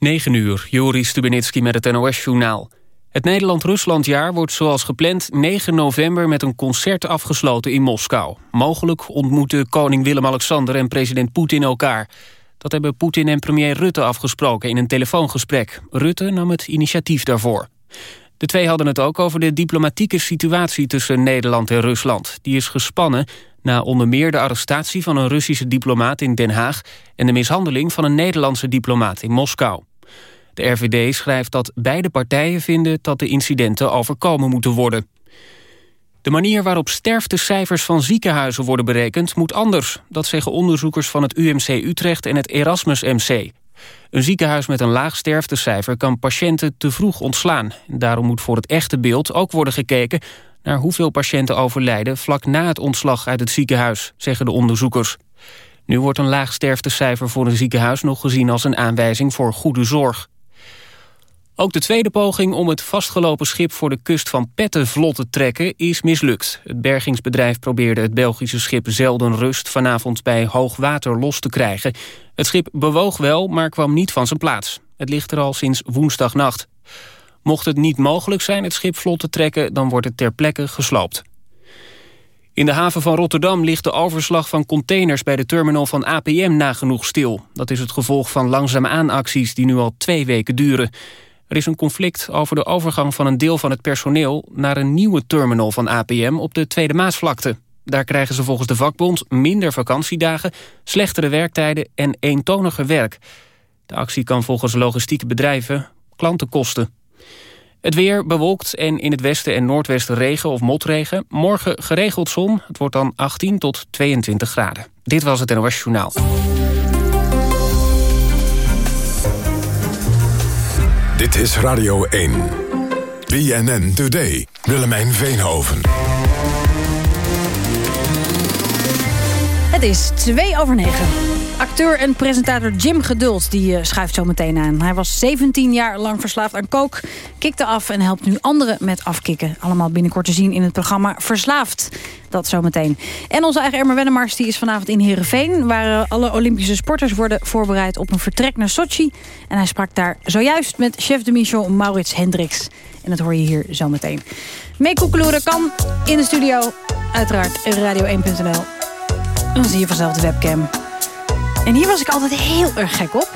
9 uur, Joris Stubenitski met het NOS-journaal. Het Nederland-Ruslandjaar wordt zoals gepland 9 november... met een concert afgesloten in Moskou. Mogelijk ontmoeten koning Willem-Alexander en president Poetin elkaar. Dat hebben Poetin en premier Rutte afgesproken in een telefoongesprek. Rutte nam het initiatief daarvoor. De twee hadden het ook over de diplomatieke situatie tussen Nederland en Rusland. Die is gespannen na onder meer de arrestatie van een Russische diplomaat in Den Haag... en de mishandeling van een Nederlandse diplomaat in Moskou. De RVD schrijft dat beide partijen vinden dat de incidenten overkomen moeten worden. De manier waarop sterftecijfers van ziekenhuizen worden berekend moet anders. Dat zeggen onderzoekers van het UMC Utrecht en het Erasmus MC. Een ziekenhuis met een laag sterftecijfer kan patiënten te vroeg ontslaan. Daarom moet voor het echte beeld ook worden gekeken... naar hoeveel patiënten overlijden vlak na het ontslag uit het ziekenhuis, zeggen de onderzoekers. Nu wordt een laag sterftecijfer voor een ziekenhuis nog gezien als een aanwijzing voor goede zorg. Ook de tweede poging om het vastgelopen schip voor de kust van Petten vlot te trekken is mislukt. Het bergingsbedrijf probeerde het Belgische schip Zelden Rust vanavond bij hoog water los te krijgen. Het schip bewoog wel, maar kwam niet van zijn plaats. Het ligt er al sinds woensdagnacht. Mocht het niet mogelijk zijn het schip vlot te trekken, dan wordt het ter plekke gesloopt. In de haven van Rotterdam ligt de overslag van containers bij de terminal van APM nagenoeg stil. Dat is het gevolg van langzame aanacties die nu al twee weken duren. Er is een conflict over de overgang van een deel van het personeel... naar een nieuwe terminal van APM op de Tweede Maasvlakte. Daar krijgen ze volgens de vakbond minder vakantiedagen... slechtere werktijden en eentoniger werk. De actie kan volgens logistieke bedrijven klanten kosten. Het weer bewolkt en in het westen en noordwesten regen of motregen. Morgen geregeld zon. Het wordt dan 18 tot 22 graden. Dit was het NOS Journaal. Dit is Radio 1. BNN Today. Willemijn Veenhoven. Het is 2 over 9. Acteur en presentator Jim Geduld die uh, schuift zo meteen aan. Hij was 17 jaar lang verslaafd aan kook, kikte af en helpt nu anderen met afkicken. Allemaal binnenkort te zien in het programma Verslaafd. Dat zometeen. En onze eigen Emmer Wennemars die is vanavond in Heerenveen... waar alle Olympische sporters worden voorbereid op een vertrek naar Sochi. En hij sprak daar zojuist met chef de mission Maurits Hendricks. En dat hoor je hier zometeen. Meekoekeloeren kan in de studio. Uiteraard radio1.nl. Dan zie je vanzelf de webcam. En hier was ik altijd heel erg gek op.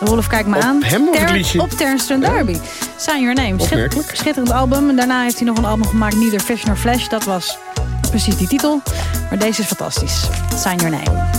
Rolf, kijk me op aan. hem liedje? Op Darby. Ja. Sign Your Name. Schit schitterend album. En daarna heeft hij nog een album gemaakt, Neither Fish Nor Flash. Dat was precies die titel. Maar deze is fantastisch. Sign Your Name.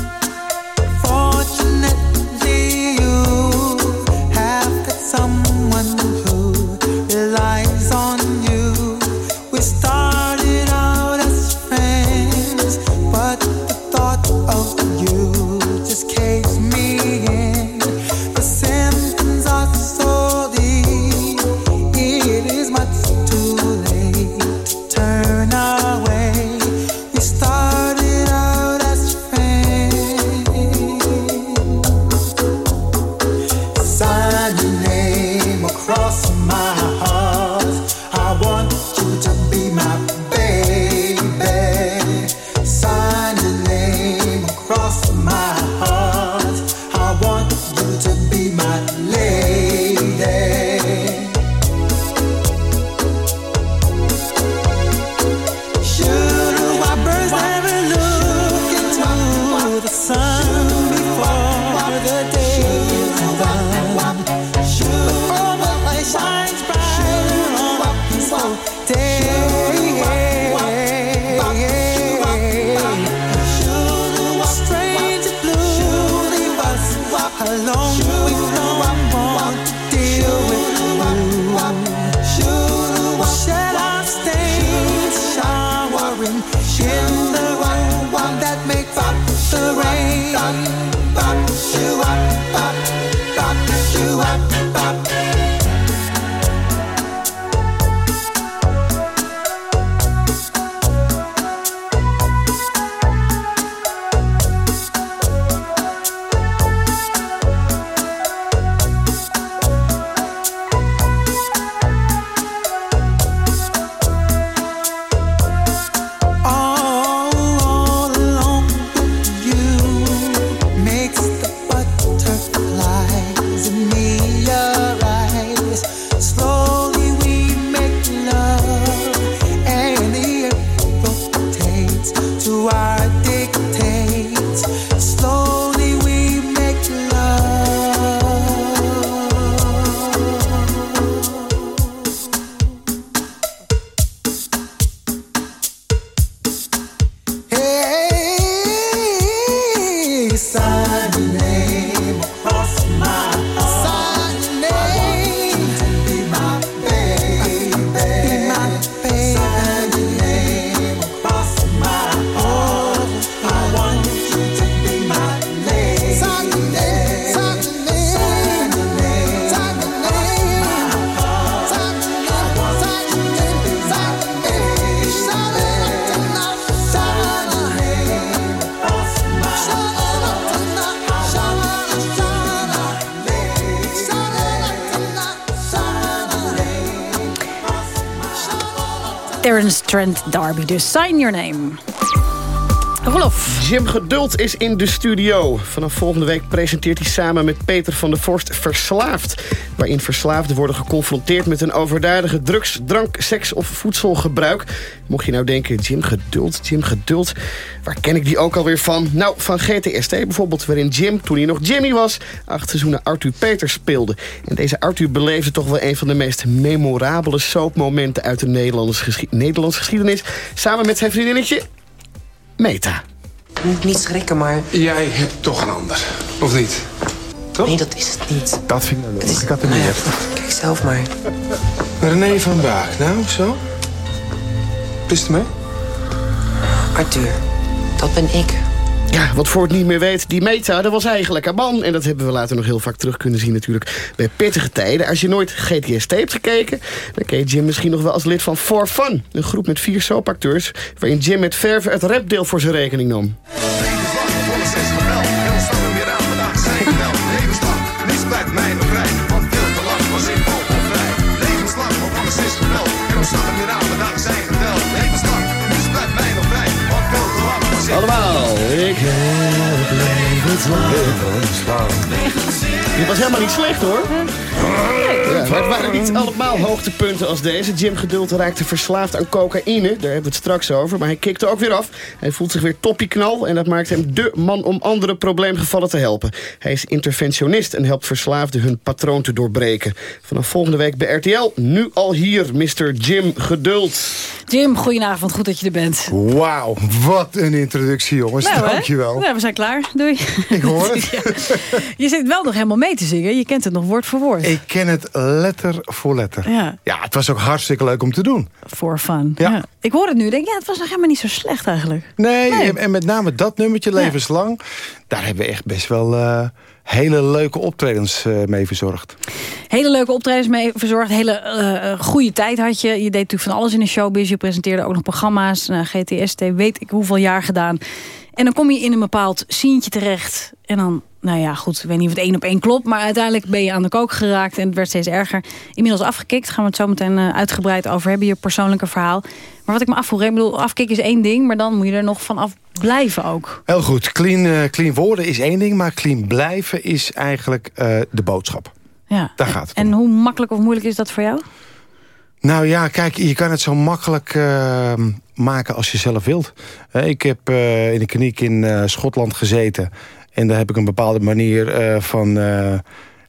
Trent D'Arby. Dus sign your name. Jim Geduld is in de studio. Vanaf volgende week presenteert hij samen met Peter van der Vorst Verslaafd. Waarin verslaafden worden geconfronteerd met een overdadige drugs, drank, seks of voedselgebruik. Mocht je nou denken, Jim Geduld, Jim Geduld. Waar ken ik die ook alweer van? Nou, van GTST bijvoorbeeld, waarin Jim, toen hij nog Jimmy was... acht seizoenen Arthur Peters speelde. En deze Arthur beleefde toch wel een van de meest memorabele soapmomenten... uit de Nederlandse, Nederlandse geschiedenis. Samen met zijn vriendinnetje Meta. Niet schrikken, maar... Jij hebt toch een ander, of niet? Toch? Nee, dat is het niet. Dat vind ik nou leuk. Ik had Nou niet ja, echt. kijk zelf maar. René van Baak, nou, zo? Is het mee? Arthur, dat ben ik. Ja, wat voor het niet meer weet, die Meta, dat was eigenlijk een man. En dat hebben we later nog heel vaak terug kunnen zien natuurlijk bij pittige tijden. Als je nooit GTST hebt gekeken, dan ken je Jim misschien nog wel als lid van For Fun. Een groep met vier soapacteurs, waarin Jim met verven het rapdeel voor zijn rekening nam. Allemaal, ik heb levenslang. Dit was helemaal niet slecht hoor. Ja, maar het waren niet allemaal hoogtepunten als deze. Jim Geduld raakte verslaafd aan cocaïne. Daar hebben we het straks over. Maar hij kikte ook weer af. Hij voelt zich weer knal En dat maakt hem dé man om andere probleemgevallen te helpen. Hij is interventionist en helpt verslaafden hun patroon te doorbreken. Vanaf volgende week bij RTL. Nu al hier, Mr. Jim Geduld. Jim, goedenavond. Goed dat je er bent. Wauw, wat een introductie, jongens. Nou? Dankjewel. Nou, we zijn klaar. Doei. Ik hoor het. Ja. Je zit wel nog helemaal mee te zingen. Je kent het nog woord voor woord. Ik ken het letter voor letter. Ja. Ja, het was ook hartstikke leuk om te doen. For fun. Ja. Ik hoor het nu. Denk, ja, het was nog helemaal niet zo slecht eigenlijk. Nee, Nee. En, en met name dat nummertje, Levenslang... daar hebben we echt best wel eh, hele leuke optredens eh, mee verzorgd. Hele leuke optredens mee verzorgd. Hele eh, goede tijd had je. Je deed natuurlijk van alles in de showbiz. Je presenteerde ook nog programma's. Nou, GTST, weet ik hoeveel jaar gedaan. En dan kom je in een bepaald sientje terecht. En dan, nou ja, goed, ik weet niet of het één op één klopt. Maar uiteindelijk ben je aan de kook geraakt. En het werd steeds erger. Inmiddels afgekikt. Gaan we het zo meteen eh, uitgebreid over hebben. Je persoonlijke verhaal. Maar wat ik me afvroeg. Ik bedoel, afkicken is één ding. Maar dan moet je er nog vanaf blijven ook. Heel goed, clean, eh, clean worden is één ding... maar clean blijven is eigenlijk eh, de boodschap. Ja. Daar gaat het En hoe makkelijk of moeilijk is dat voor jou? Nou ja, kijk, je kan het zo makkelijk eh, maken als je zelf wilt. Eh, ik heb eh, in de kliniek in eh, Schotland gezeten. En daar heb ik een bepaalde manier van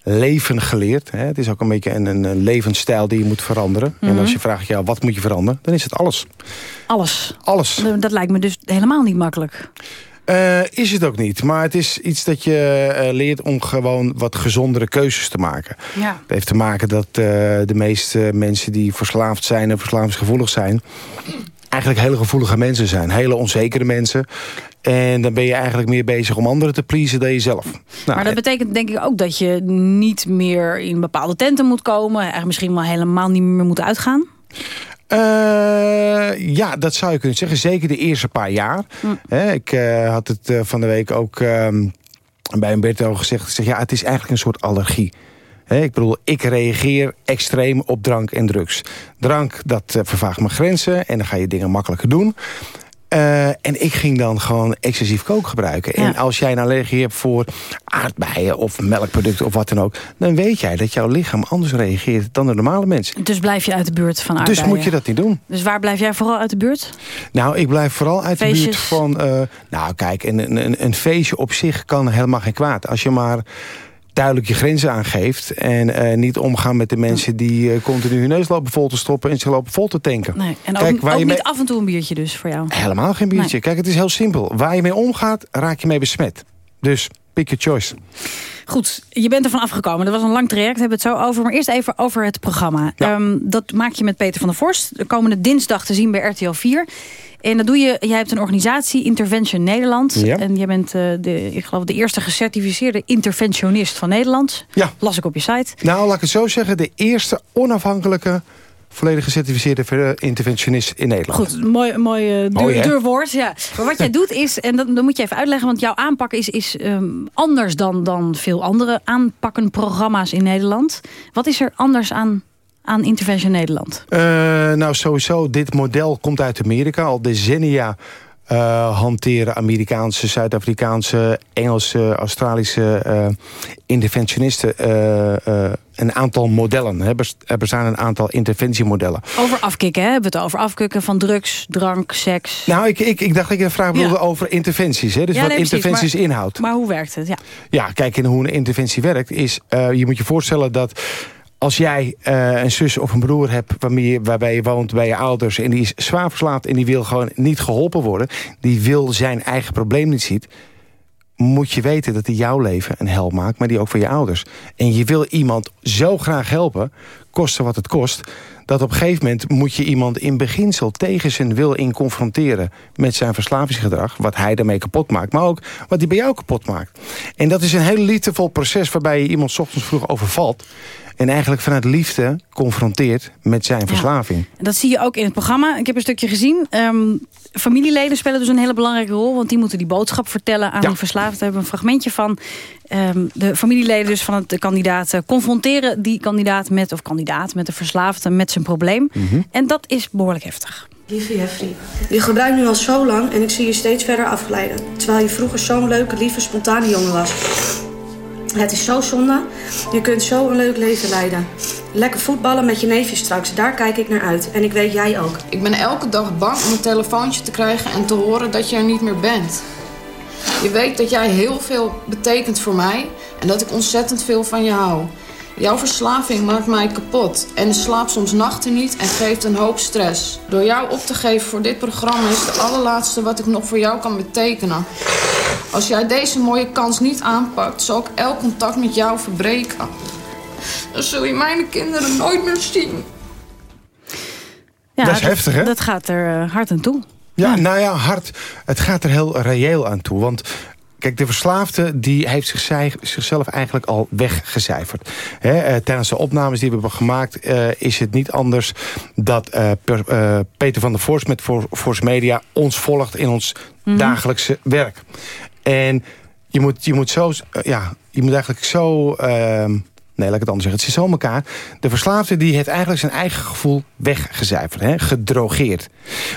leven geleerd. Hè. Het is ook een beetje een, een, levensstijl die je moet veranderen. En als je vraagt, ja, wat moet je veranderen? Dan is het alles. Alles. Alles. Dat lijkt me dus helemaal niet makkelijk. Is het ook niet. Maar het is iets dat je leert om gewoon wat gezondere keuzes te maken. Ja. Het heeft te maken dat de meeste mensen die verslaafd zijn en verslavingsgevoelig zijn... eigenlijk hele gevoelige mensen zijn. Hele onzekere mensen. En dan ben je eigenlijk meer bezig om anderen te pleasen dan jezelf. Nou, Maar dat betekent denk ik ook dat je niet meer in bepaalde tenten moet komen. Eigenlijk misschien wel helemaal niet meer moet uitgaan. Eh, ja, dat zou je kunnen zeggen. Zeker de eerste paar jaar. Hè, ik eh, had het eh, van de week ook ehm, bij Umberto gezegd. Ik zeg, ja, het is eigenlijk een soort allergie. Ik bedoel, ik reageer extreem op drank en drugs. Drank, dat eh, vervaagt mijn grenzen. En dan ga je dingen makkelijker doen. Eh, en ik ging dan gewoon excessief kook gebruiken. En als jij een allergie hebt voor aardbeien of melkproducten of wat dan ook... dan weet jij dat jouw lichaam anders reageert dan de normale mensen. Dus blijf je uit de buurt van aardbeien. Dus moet je dat niet doen. Dus waar blijf jij vooral uit de buurt? Nou, ik blijf vooral uit de buurt van... eh, nou, kijk, een, een, een feestje op zich kan helemaal geen kwaad. Als je maar duidelijk je grenzen aangeeft... en eh, niet omgaan met de mensen die eh, continu hun neus lopen vol te stoppen... en ze lopen vol te tanken. Nee. En ook, Kijk, waar ook je niet af en toe een biertje dus voor jou. Helemaal geen biertje. Nee. Kijk, het is heel simpel. Waar je mee omgaat, raak je mee besmet. Dus pick your choice. Goed, je bent ervan afgekomen. Dat was een lang traject, hebben we het zo over. Maar eerst even over het programma. Ja. Ehm, dat maak je met Peter van der Vorst. De komende dinsdag te zien bij RTL 4. En dat doe je, jij hebt een organisatie, Intervention Nederland. Ja. En jij bent eh, de, ik geloof de eerste gecertificeerde interventionist van Nederland. Ja. Las ik op je site. Nou, laat ik het zo zeggen. De eerste onafhankelijke, volledig gecertificeerde ver- interventionist in Nederland. Goed, mooi, mooi eh, duur, Mooi, hè? duur woord. Ja. Maar wat jij doet is, en dat, dat moet je even uitleggen... want jouw aanpak is, is ehm, anders dan, dan veel andere aanpakken programma's in Nederland. Wat is er anders aan aan Intervention Nederland? Uh, nou, sowieso, dit model komt uit Amerika. Al decennia uh, hanteren Amerikaanse, Zuid-Afrikaanse, Engelse, Australische uh, interventionisten uh, een aantal modellen. Er bestaan een aantal interventiemodellen. Over afkicken, hè? hebben we het over afkicken van drugs, drank, seks? Nou, ik, ik, ik dacht dat ik een vraag ja. over interventies. Hè? Dus ja, wat nee, interventies inhoudt. Maar hoe werkt het? Ja, ja kijk, en hoe een interventie werkt is... je moet je voorstellen dat als jij uh, een zus of een broer hebt waarmee waarbij je woont bij je ouders... en die is zwaar verslaafd en die wil gewoon niet geholpen worden... die wil zijn eigen probleem niet ziet... moet je weten dat hij jouw leven een hel maakt, maar die ook voor je ouders. En je wil iemand zo graag helpen, koste wat het kost... dat op een gegeven moment moet je iemand in beginsel tegen zijn wil in confronteren... met zijn verslavingsgedrag, wat hij daarmee kapot maakt... maar ook wat hij bij jou kapot maakt. En dat is een heel liefdevol proces waarbij je iemand ochtends vroeg overvalt... En eigenlijk vanuit liefde confronteert met zijn verslaving. Ja, dat zie je ook in het programma. Ik heb een stukje gezien. Um, familieleden spelen dus een hele belangrijke rol. Want die moeten die boodschap vertellen aan Ja. die verslaafden. We hebben een fragmentje van um, de familieleden dus van het, de kandidaat confronteren. Die kandidaat met, of kandidaat met de verslaafde met zijn probleem. Mhm. En dat is behoorlijk heftig. Lieve Jeffrey, je gebruikt nu al zo lang en ik zie je steeds verder afglijden. Terwijl je vroeger zo'n leuke, lieve, spontane jongen was. Het is zo zonde. Je kunt zo een leuk leven leiden. Lekker voetballen met je neefje straks, daar kijk ik naar uit. En ik weet jij ook. Ik ben elke dag bang om een telefoontje te krijgen en te horen dat je er niet meer bent. Je weet dat jij heel veel betekent voor mij en dat ik ontzettend veel van je hou. Jouw verslaving maakt mij kapot en ik slaap soms nachten niet en geeft een hoop stress. Door jou op te geven voor dit programma is het allerlaatste wat ik nog voor jou kan betekenen. Als jij deze mooie kans niet aanpakt, zal ik elk contact met jou verbreken. Dan zul je mijn kinderen nooit meer zien. Ja, Dat is heftig, hè? Dat gaat er uh, hard aan toe. Ja, nou ja, hard. Het gaat er heel reëel aan toe. Want Kijk, de verslaafde die heeft zich, zichzelf eigenlijk al weggecijferd. He, uh, tijdens de opnames die we hebben gemaakt... Uh, is het niet anders dat uh, per, Peter van der Voors met Force Media... ons volgt in ons mm -hmm. dagelijkse werk. En je moet, je moet zo... ja, je moet eigenlijk zo... ehm, Nee, laat ik het anders zeggen. Het zit zo in elkaar. De verslaafde die heeft eigenlijk zijn eigen gevoel weggecijferd. Hè? Gedrogeerd.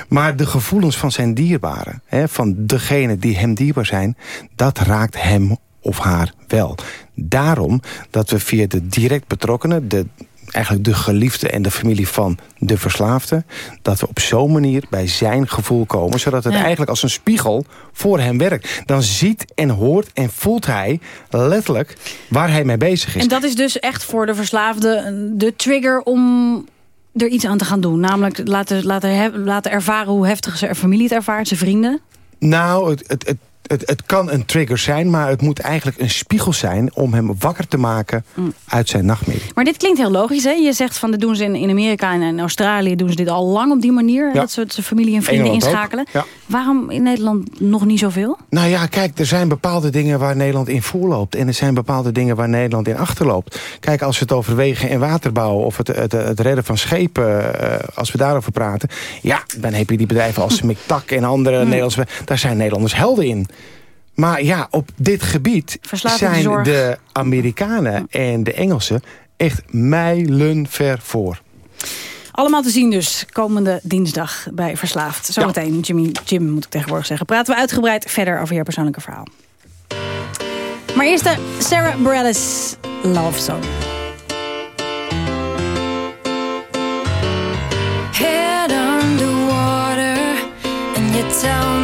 Maar de gevoelens van zijn dierbaren... Hè, van degene die hem dierbaar zijn... dat raakt hem of haar wel. Daarom dat we via de direct betrokkenen... de eigenlijk de geliefde en de familie van de verslaafde... dat we op zo'n manier bij zijn gevoel komen... zodat het ja. eigenlijk als een spiegel voor hem werkt. Dan ziet en hoort en voelt hij letterlijk waar hij mee bezig is. En dat is dus echt voor de verslaafde de trigger om er iets aan te gaan doen. Namelijk laten, laten, laten ervaren hoe heftig zijn familie het ervaart, zijn vrienden. Nou, het, het, het het, het, kan een trigger zijn, maar het moet eigenlijk een spiegel zijn... om hem wakker te maken mm. uit zijn nachtmerrie. Maar dit klinkt heel logisch, hè? Je zegt van, dat doen ze in, in Amerika en in Australië... doen ze dit al lang op die manier, ja. dat ze zijn familie en vrienden Engeland inschakelen. Ja. Waarom in Nederland nog niet zoveel? Nou ja, kijk, er zijn bepaalde dingen waar Nederland in voorloopt... en er zijn bepaalde dingen waar Nederland in achterloopt. Kijk, als we het over wegen en waterbouw... of het, het, het redden van schepen, uh, als we daarover praten... ja, dan heb je die bedrijven als McTac en andere mm. Nederlandse... daar zijn Nederlanders helden in. Maar ja, op dit gebied zijn zorg. de Amerikanen en de Engelsen echt mijlenver voor. Allemaal te zien dus komende dinsdag bij Verslaafd. Zometeen, ja. Jimmy, Jim moet ik tegenwoordig zeggen. Praten we uitgebreid verder over je persoonlijke verhaal. Maar eerst de Sarah Bareilles Love Song. Head underwater and you tell me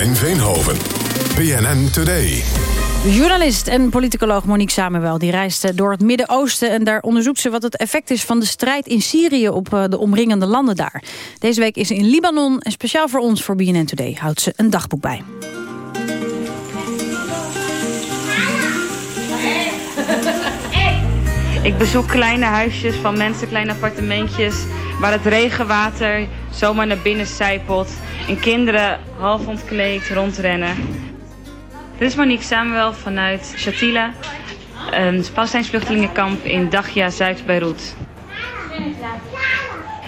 Willemijn Veenhoven. BNN Today. Journalist en politicoloog Monique Samuel die reist door het Midden-Oosten... en daar onderzoekt ze wat het effect is van de strijd in Syrië... op eh, de omringende landen daar. Deze week is ze in Libanon en speciaal voor ons, voor BNN Today... houdt ze een dagboek bij. Ik bezoek kleine huisjes van mensen, kleine appartementjes... waar het regenwater zomaar naar binnen sijpelt... en kinderen half ontkleed rondrennen. Dit is Monique Samuel vanuit Shatila, een Palestijns vluchtelingenkamp in Dagja, Zuid-Beirut.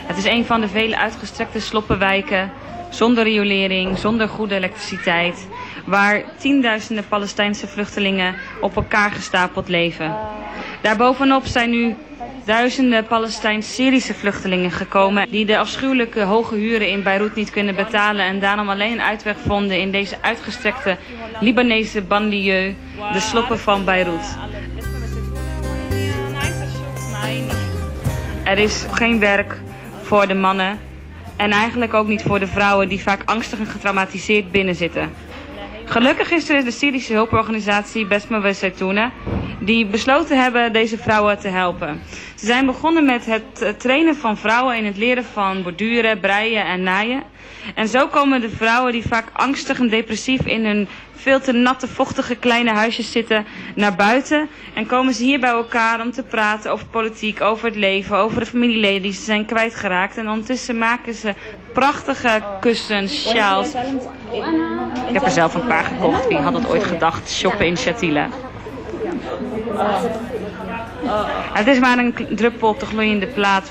Het is een van de vele uitgestrekte sloppenwijken, zonder riolering, zonder goede elektriciteit, waar tienduizenden Palestijnse vluchtelingen op elkaar gestapeld leven. Daarbovenop zijn nu duizenden Palestijns-Syrische vluchtelingen gekomen... die de afschuwelijke hoge huren in Beirut niet kunnen betalen... en daarom alleen een uitweg vonden in deze uitgestrekte Libanese banlieue... de sloppen van Beirut. Er is geen werk voor de mannen... en eigenlijk ook niet voor de vrouwen... die vaak angstig en getraumatiseerd binnenzitten. Gelukkig is er de Syrische hulporganisatie Besma Wesaitouna... die besloten hebben deze vrouwen te helpen. Ze zijn begonnen met het eh, trainen van vrouwen in het leren van borduren, breien en naaien. En zo komen de vrouwen die vaak angstig en depressief in hun veel te natte, vochtige kleine huisjes zitten naar buiten. En komen ze hier bij elkaar om te praten over politiek, over het leven, over de familieleden die ze zijn kwijtgeraakt. En ondertussen maken ze prachtige kussens, sjaals. Ik heb er zelf een paar gekocht. Wie had het ooit gedacht? Shoppen in Shatila. Het is maar een druppel op de gloeiende plaat.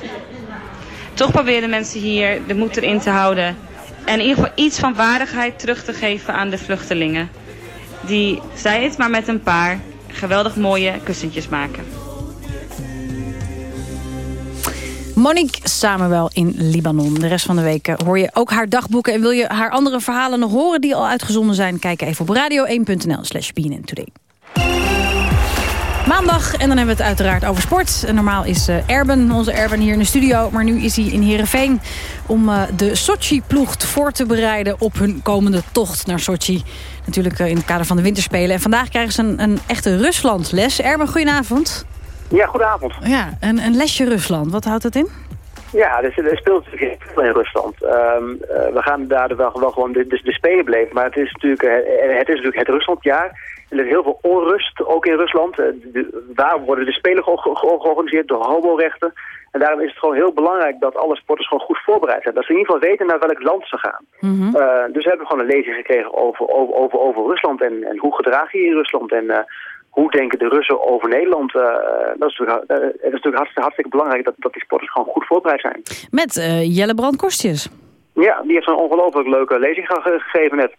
Toch proberen mensen hier de moed erin te houden. En in ieder geval iets van waardigheid terug te geven aan de vluchtelingen. Die, zij het maar met een paar geweldig mooie kussentjes maken. Monique Samuel in Libanon. De rest van de week hoor je ook haar dagboeken. En wil je haar andere verhalen nog horen die al uitgezonden zijn? Kijk even op radio1.nl slash Today. Maandag en dan hebben we het uiteraard over sport. Normaal is uh, Erben, onze Erben hier in de studio. Maar nu is hij in Heerenveen om uh, de Sochi-ploeg voor te bereiden... op hun komende tocht naar Sochi. Natuurlijk uh, in het kader van de winterspelen. En vandaag krijgen ze een, een echte Ruslandles. Erben, goedenavond. Ja, goedenavond. Ja, een, een lesje Rusland. Wat houdt dat in? Ja, dus er speelt natuurlijk veel in Rusland. Um, uh, we gaan daar wel, wel gewoon de, de, de Spelen beleven. Maar het is natuurlijk, het, is natuurlijk het Ruslandjaar. Er is heel veel onrust, ook in Rusland. Uh, de, daar worden de Spelen ge ge georganiseerd door homorechten. En daarom is het gewoon heel belangrijk dat alle sporters gewoon goed voorbereid zijn. Dat ze in ieder geval weten naar welk land ze gaan. Mm -hmm. dus we hebben gewoon een lezing gekregen over, over, over, over Rusland. En, en hoe gedraag je je in Rusland. En hoe denken de Russen over Nederland? Uh, dat is natuurlijk, het is natuurlijk hartstikke, hartstikke belangrijk dat, dat die sporters gewoon goed voorbereid zijn. Met Jelle Brandkostjes. Ja, die heeft een ongelooflijk leuke lezing gegeven net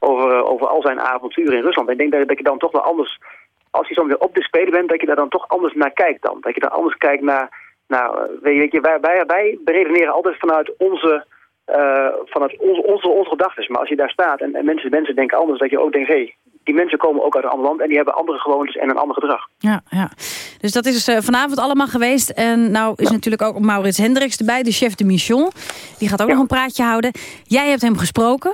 over, over al zijn avonturen in Rusland. En ik denk dat, dat je dan toch wel anders, als je zo weer op de Spelen bent, dat je daar dan toch anders naar kijkt dan. Dat je daar anders kijkt naar, nou, weet je, wij, wij, wij beredeneren altijd vanuit onze... Uh, vanuit onze, onze, onze gedachten. Maar als je daar staat en, en, mensen, mensen denken anders, dat je ook denkt... hé, hey, die mensen komen ook uit een ander land en die hebben andere gewoontes en een ander gedrag. Ja, ja. dus dat is uh, vanavond allemaal geweest. En nou is ja. natuurlijk ook Maurits Hendricks erbij, de chef de mission. Die gaat ook ja. nog een praatje houden. Jij hebt hem gesproken.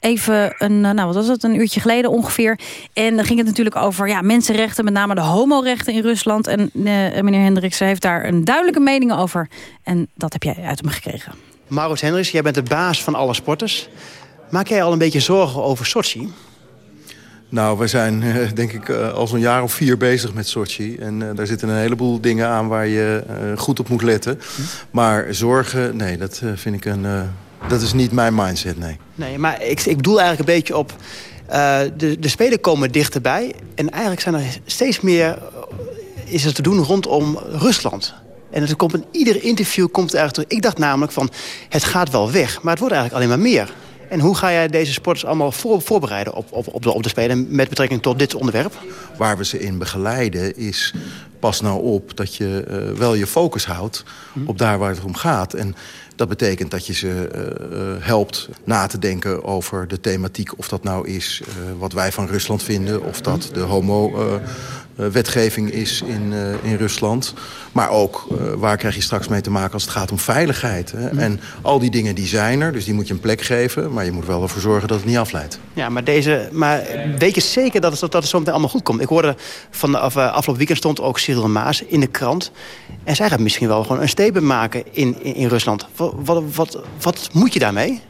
Even een, nou wat was het, een uurtje geleden ongeveer. En dan ging het natuurlijk over ja, mensenrechten, met name de homorechten in Rusland. En uh, meneer Hendricks heeft daar een duidelijke mening over. En dat heb jij uit hem gekregen. Maurits Hendricks, jij bent de baas van alle sporters. Maak jij al een beetje zorgen over Sochi? Nou, we zijn uh, denk ik al zo'n jaar of vier bezig met Sochi. En uh, daar zitten een heleboel dingen aan waar je goed op moet letten. Hm. Maar zorgen, nee, dat vind ik een... dat is niet mijn mindset, nee. Nee, maar ik, ik bedoel eigenlijk een beetje op... de, de Spelen komen dichterbij. En eigenlijk zijn er steeds meer... is er te doen rondom Rusland. En het komt in ieder interview komt er. Ik dacht namelijk van, het gaat wel weg. Maar het wordt eigenlijk alleen maar meer. En hoe ga jij deze sporters allemaal voor, voorbereiden op, op, op, de, op de Spelen... met betrekking tot dit onderwerp? Waar we ze in begeleiden is pas nou op dat je eh, wel je focus houdt op daar waar het om gaat. En dat betekent dat je ze eh, eh, helpt na te denken over de thematiek. Of dat nou is wat wij van Rusland vinden. Of dat de homo-wetgeving is in, eh, in Rusland. Maar ook eh, waar krijg je straks mee te maken als het gaat om veiligheid. Hè? En al die dingen die zijn er, dus die moet je een plek geven. Maar je moet wel ervoor zorgen dat het niet afleidt. Ja, maar, deze, maar weet je zeker dat het, dat het zo meteen allemaal goed komt? Ik hoorde van of, uh, afgelopen weekend stond ook Cyril Maas in de krant. En zij gaat misschien wel gewoon een statement maken in, in, in Rusland. Wat, wat, wat, wat moet je daarmee?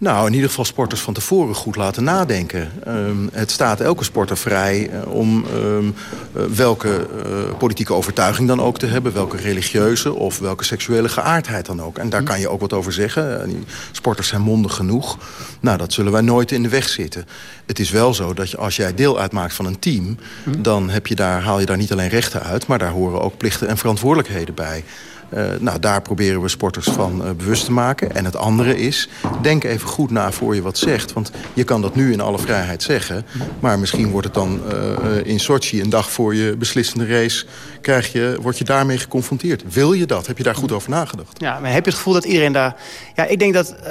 Nou, in ieder geval sporters van tevoren goed laten nadenken. Um, het staat elke sporter vrij uh, om um, uh, welke uh, politieke overtuiging dan ook te hebben... welke religieuze of welke seksuele geaardheid dan ook. En daar kan je ook wat over zeggen. Die sporters zijn mondig genoeg. Nou, dat zullen wij nooit in de weg zitten. Het is wel zo dat je, als jij deel uitmaakt van een team... dan heb je daar, haal je daar niet alleen rechten uit... maar daar horen ook plichten en verantwoordelijkheden bij... Uh, nou, daar proberen we sporters van uh, bewust te maken. En het andere is, denk even goed na voor je wat zegt. Want je kan dat nu in alle vrijheid zeggen. Maar misschien wordt het dan uh, in Sochi een dag voor je beslissende race... Krijg je, word je daarmee geconfronteerd. Wil je dat? Heb je daar goed over nagedacht? Ja, maar heb je het gevoel dat iedereen daar... Ja, ik denk dat... Uh,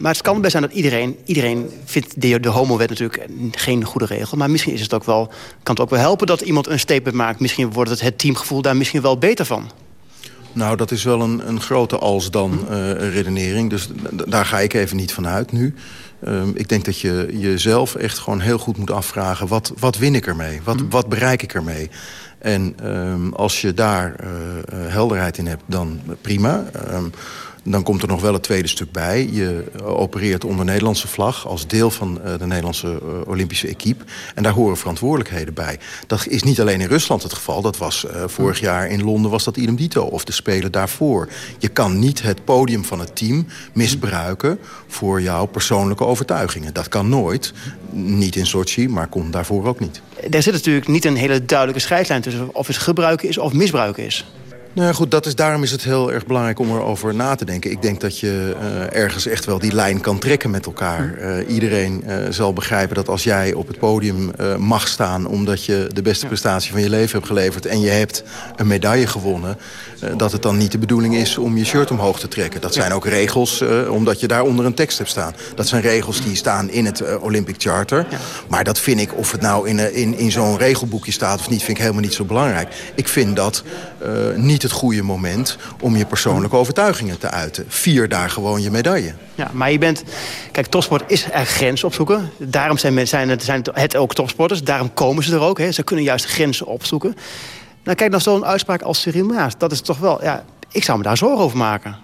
maar het kan best zijn dat iedereen... Iedereen vindt de, de homowet natuurlijk geen goede regel. Maar misschien is het ook wel, kan het ook wel helpen dat iemand een statement maakt. Misschien wordt het, het teamgevoel daar misschien wel beter van. Nou, dat is wel een, een grote als-dan uh, redenering. Dus daar ga ik even niet van uit nu. Um, ik denk dat je jezelf echt gewoon heel goed moet afvragen... wat, wat win ik ermee? Wat, wat bereik ik ermee? En um, als je daar uh, helderheid in hebt, dan prima... Um, dan komt er nog wel het tweede stuk bij. Je opereert onder Nederlandse vlag als deel van de Nederlandse Olympische equipe. En daar horen verantwoordelijkheden bij. Dat is niet alleen in Rusland het geval. Dat was uh, vorig jaar in Londen was dat idem dito. Of de Spelen daarvoor. Je kan niet het podium van het team misbruiken voor jouw persoonlijke overtuigingen. Dat kan nooit. Niet in Sochi, maar komt daarvoor ook niet. Er zit natuurlijk niet een hele duidelijke scheidslijn tussen of het gebruiken is of misbruiken is. Nou goed, dat is, daarom is het heel erg belangrijk om erover na te denken. Ik denk dat je uh, ergens echt wel die lijn kan trekken met elkaar. Uh, iedereen uh, zal begrijpen dat als jij op het podium mag staan... omdat je de beste prestatie van je leven hebt geleverd... en je hebt een medaille gewonnen... dat het dan niet de bedoeling is om je shirt omhoog te trekken. Dat zijn ook regels, omdat je daar onder een tekst hebt staan. Dat zijn regels die staan in het Olympic Charter. Ja. Maar dat vind ik, of het nou in, in, in zo'n regelboekje staat of niet... vind ik helemaal niet zo belangrijk. Ik vind dat niet het goede moment om je persoonlijke overtuigingen te uiten. Vier daar gewoon je medaille. Ja, maar je bent... Kijk, topsport is er grenzen opzoeken. Daarom zijn, zijn, het, zijn het ook topsporters. Daarom komen ze er ook. Hè. Ze kunnen juist grenzen opzoeken. Nou, kijk dan zo'n uitspraak als Cyril Maas. Dat is toch wel... Ja, ik zou me daar zorgen over maken.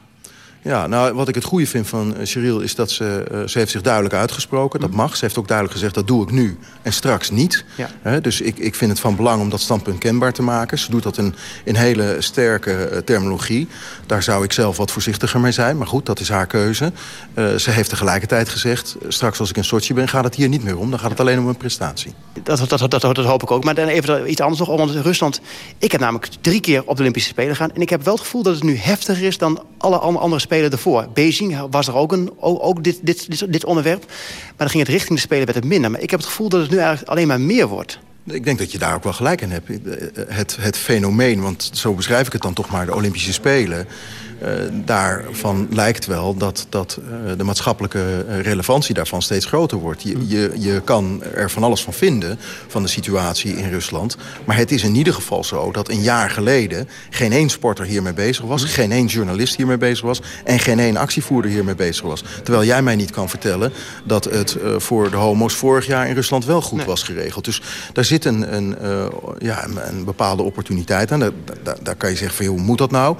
Ja, nou, wat ik het goede vind van uh, Cheryl is dat ze... Uh, ze heeft zich duidelijk uitgesproken. Dat mag. Ze heeft ook duidelijk gezegd, dat doe ik nu en straks niet. Ja. He, dus ik, ik vind het van belang om dat standpunt kenbaar te maken. Ze doet dat in, in hele sterke uh, terminologie. Daar zou ik zelf wat voorzichtiger mee zijn. Maar goed, dat is haar keuze. ze heeft tegelijkertijd gezegd... straks als ik in Sochi ben, gaat het hier niet meer om. Dan gaat het alleen om een prestatie. Dat, dat, dat, dat, dat hoop ik ook. Maar dan even iets anders nog. Want Rusland... Ik heb namelijk drie keer op de Olympische Spelen gegaan. En ik heb wel het gevoel dat het nu heftiger is dan alle andere spelen spelen ervoor. Beijing was er ook, een, ook dit, dit, dit, dit onderwerp. Maar dan ging het richting de Spelen werd het minder. Maar ik heb het gevoel dat het nu eigenlijk alleen maar meer wordt. Ik denk dat je daar ook wel gelijk in hebt. Het, het fenomeen, want zo beschrijf ik het dan toch maar... de Olympische Spelen... Uh, daarvan lijkt wel dat, dat uh, de maatschappelijke relevantie daarvan steeds groter wordt. Je, je, je kan er van alles van vinden, van de situatie in Rusland. Maar het is in ieder geval zo dat een jaar geleden... geen één sporter hiermee bezig was, geen één journalist hiermee bezig was... en geen één actievoerder hiermee bezig was. Terwijl jij mij niet kan vertellen dat het uh, voor de homo's vorig jaar in Rusland wel goed nee. was geregeld. Dus daar zit een, een, ja, een, een bepaalde opportuniteit aan. Daar, daar, daar kan je zeggen van, hoe moet dat nou?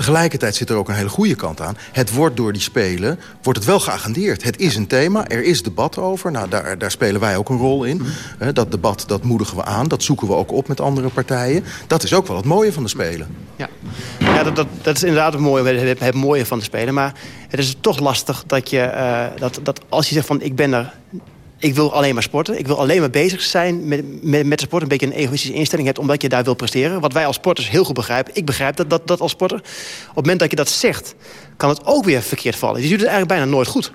Tegelijkertijd zit er ook een hele goede kant aan. Het wordt door die Spelen wordt het wel geagendeerd. Het is een thema, er is debat over. Nou, daar, daar spelen wij ook een rol in. Mm. Dat debat dat moedigen we aan, dat zoeken we ook op met andere partijen. Dat is ook wel het mooie van de Spelen. Ja, ja dat, dat, dat is inderdaad het mooie, het, het mooie van de Spelen. Maar het is toch lastig dat, je, uh, dat, dat als je zegt van ik ben er ik wil alleen maar sporten. Ik wil alleen maar bezig zijn met, met, de sport. Een beetje een egoïstische instelling hebt omdat je daar wil presteren. Wat wij als sporters heel goed begrijpen. Ik begrijp dat, dat, dat als sporter. Op het moment dat je dat zegt, kan het ook weer verkeerd vallen. Je doet het eigenlijk bijna nooit goed.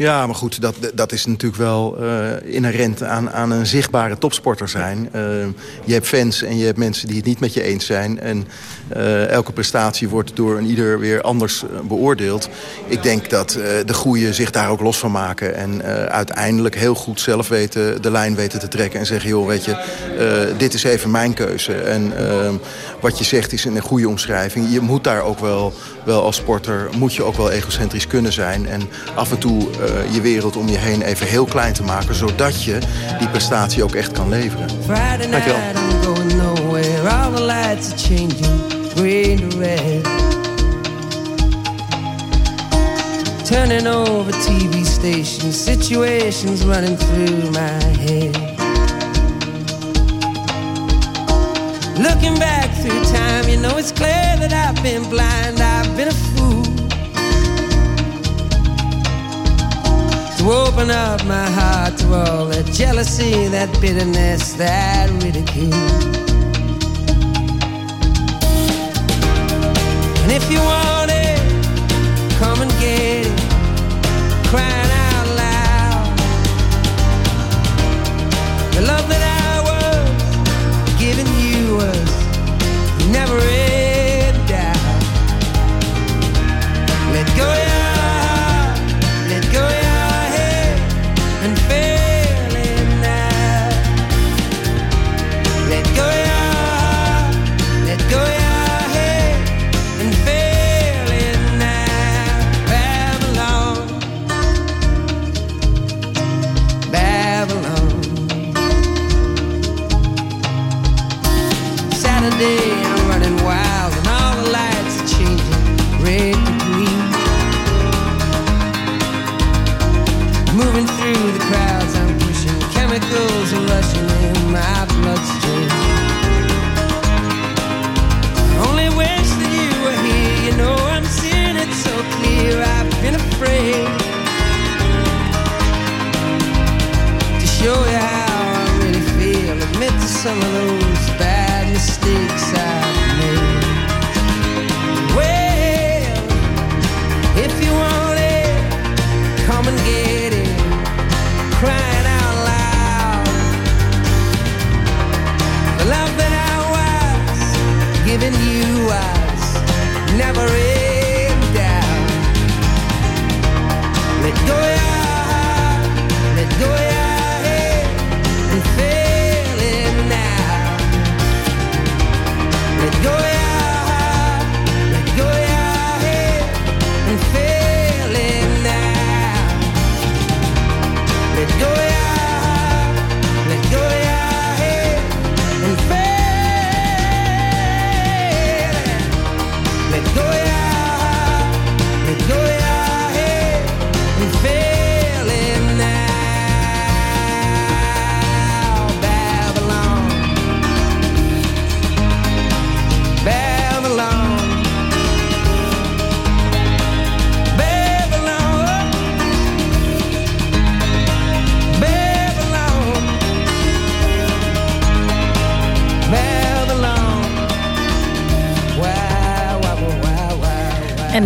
Ja, maar goed, dat, dat is natuurlijk wel uh, inherent aan, aan een zichtbare topsporter zijn. Uh, je hebt fans en je hebt mensen die het niet met je eens zijn. En uh, elke prestatie wordt door een ieder weer anders beoordeeld. Ik denk dat de goeie zich daar ook los van maken. En uiteindelijk heel goed zelf weten, de lijn weten te trekken. En zeggen, joh, weet je, dit is even mijn keuze. En wat je zegt is een goede omschrijving. Je moet daar ook wel, wel als sporter, moet je ook wel egocentrisch kunnen zijn. En af en toe uh, je wereld om je heen even heel klein te maken... zodat je die prestatie ook echt kan leveren. Dankjewel. Turning over TV stations, situations running through my head. Looking back through time, you know it's clear that I've been blind, I've been a fool. To open up my heart to all that jealousy, that bitterness, that ridicule. And if you want it, come and get it, crying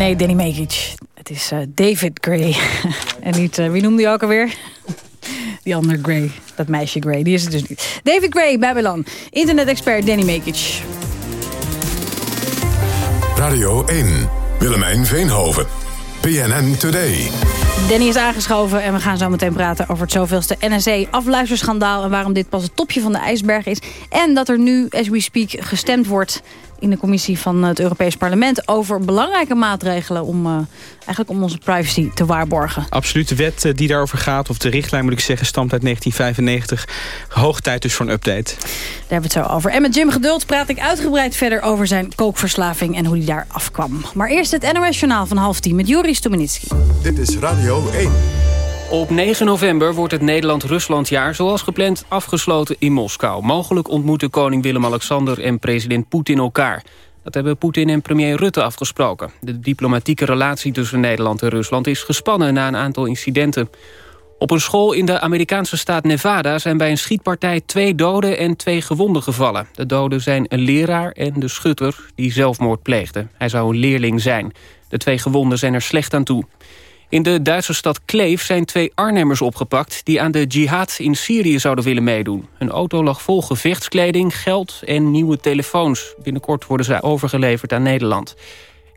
nee, Danny Mekic. Het is eh, David Gray. en niet, eh, wie noemde je ook alweer? Die andere Gray. Dat meisje Gray. Die is het dus niet. David Gray, Babylon. Internet-expert Danny Mekic. Radio 1. Willemijn Veenhoven. PNN Today. Danny is aangeschoven en we gaan zo meteen praten over het zoveelste NSE-afluisterschandaal... en waarom dit pas het topje van de ijsberg is. En dat er nu, as we speak, gestemd wordt in de commissie van het Europees Parlement... over belangrijke maatregelen om, uh, eigenlijk om onze privacy te waarborgen. Absoluut, de wet uh, die daarover gaat, of de richtlijn moet ik zeggen... stamt uit 1995. Hoog tijd dus voor een update. Daar hebben we het zo over. En met Jim Geduld praat ik uitgebreid verder over zijn kookverslaving... en hoe hij daar afkwam. Maar eerst het NOS-journaal van half tien met Joris Stubenitski. Dit is Radio 1. Op 9 november wordt het Nederland-Ruslandjaar zoals gepland afgesloten in Moskou. Mogelijk ontmoeten koning Willem-Alexander en president Poetin elkaar. Dat hebben Poetin en premier Rutte afgesproken. De diplomatieke relatie tussen Nederland en Rusland is gespannen na een aantal incidenten. Op een school in de Amerikaanse staat Nevada zijn bij een schietpartij twee doden en twee gewonden gevallen. De doden zijn een leraar en de schutter die zelfmoord pleegde. Hij zou een leerling zijn. De twee gewonden zijn er slecht aan toe. In de Duitse stad Kleef zijn twee Arnhemmers opgepakt... die aan de jihad in Syrië zouden willen meedoen. Hun auto lag vol gevechtskleding, geld en nieuwe telefoons. Binnenkort worden zij overgeleverd aan Nederland.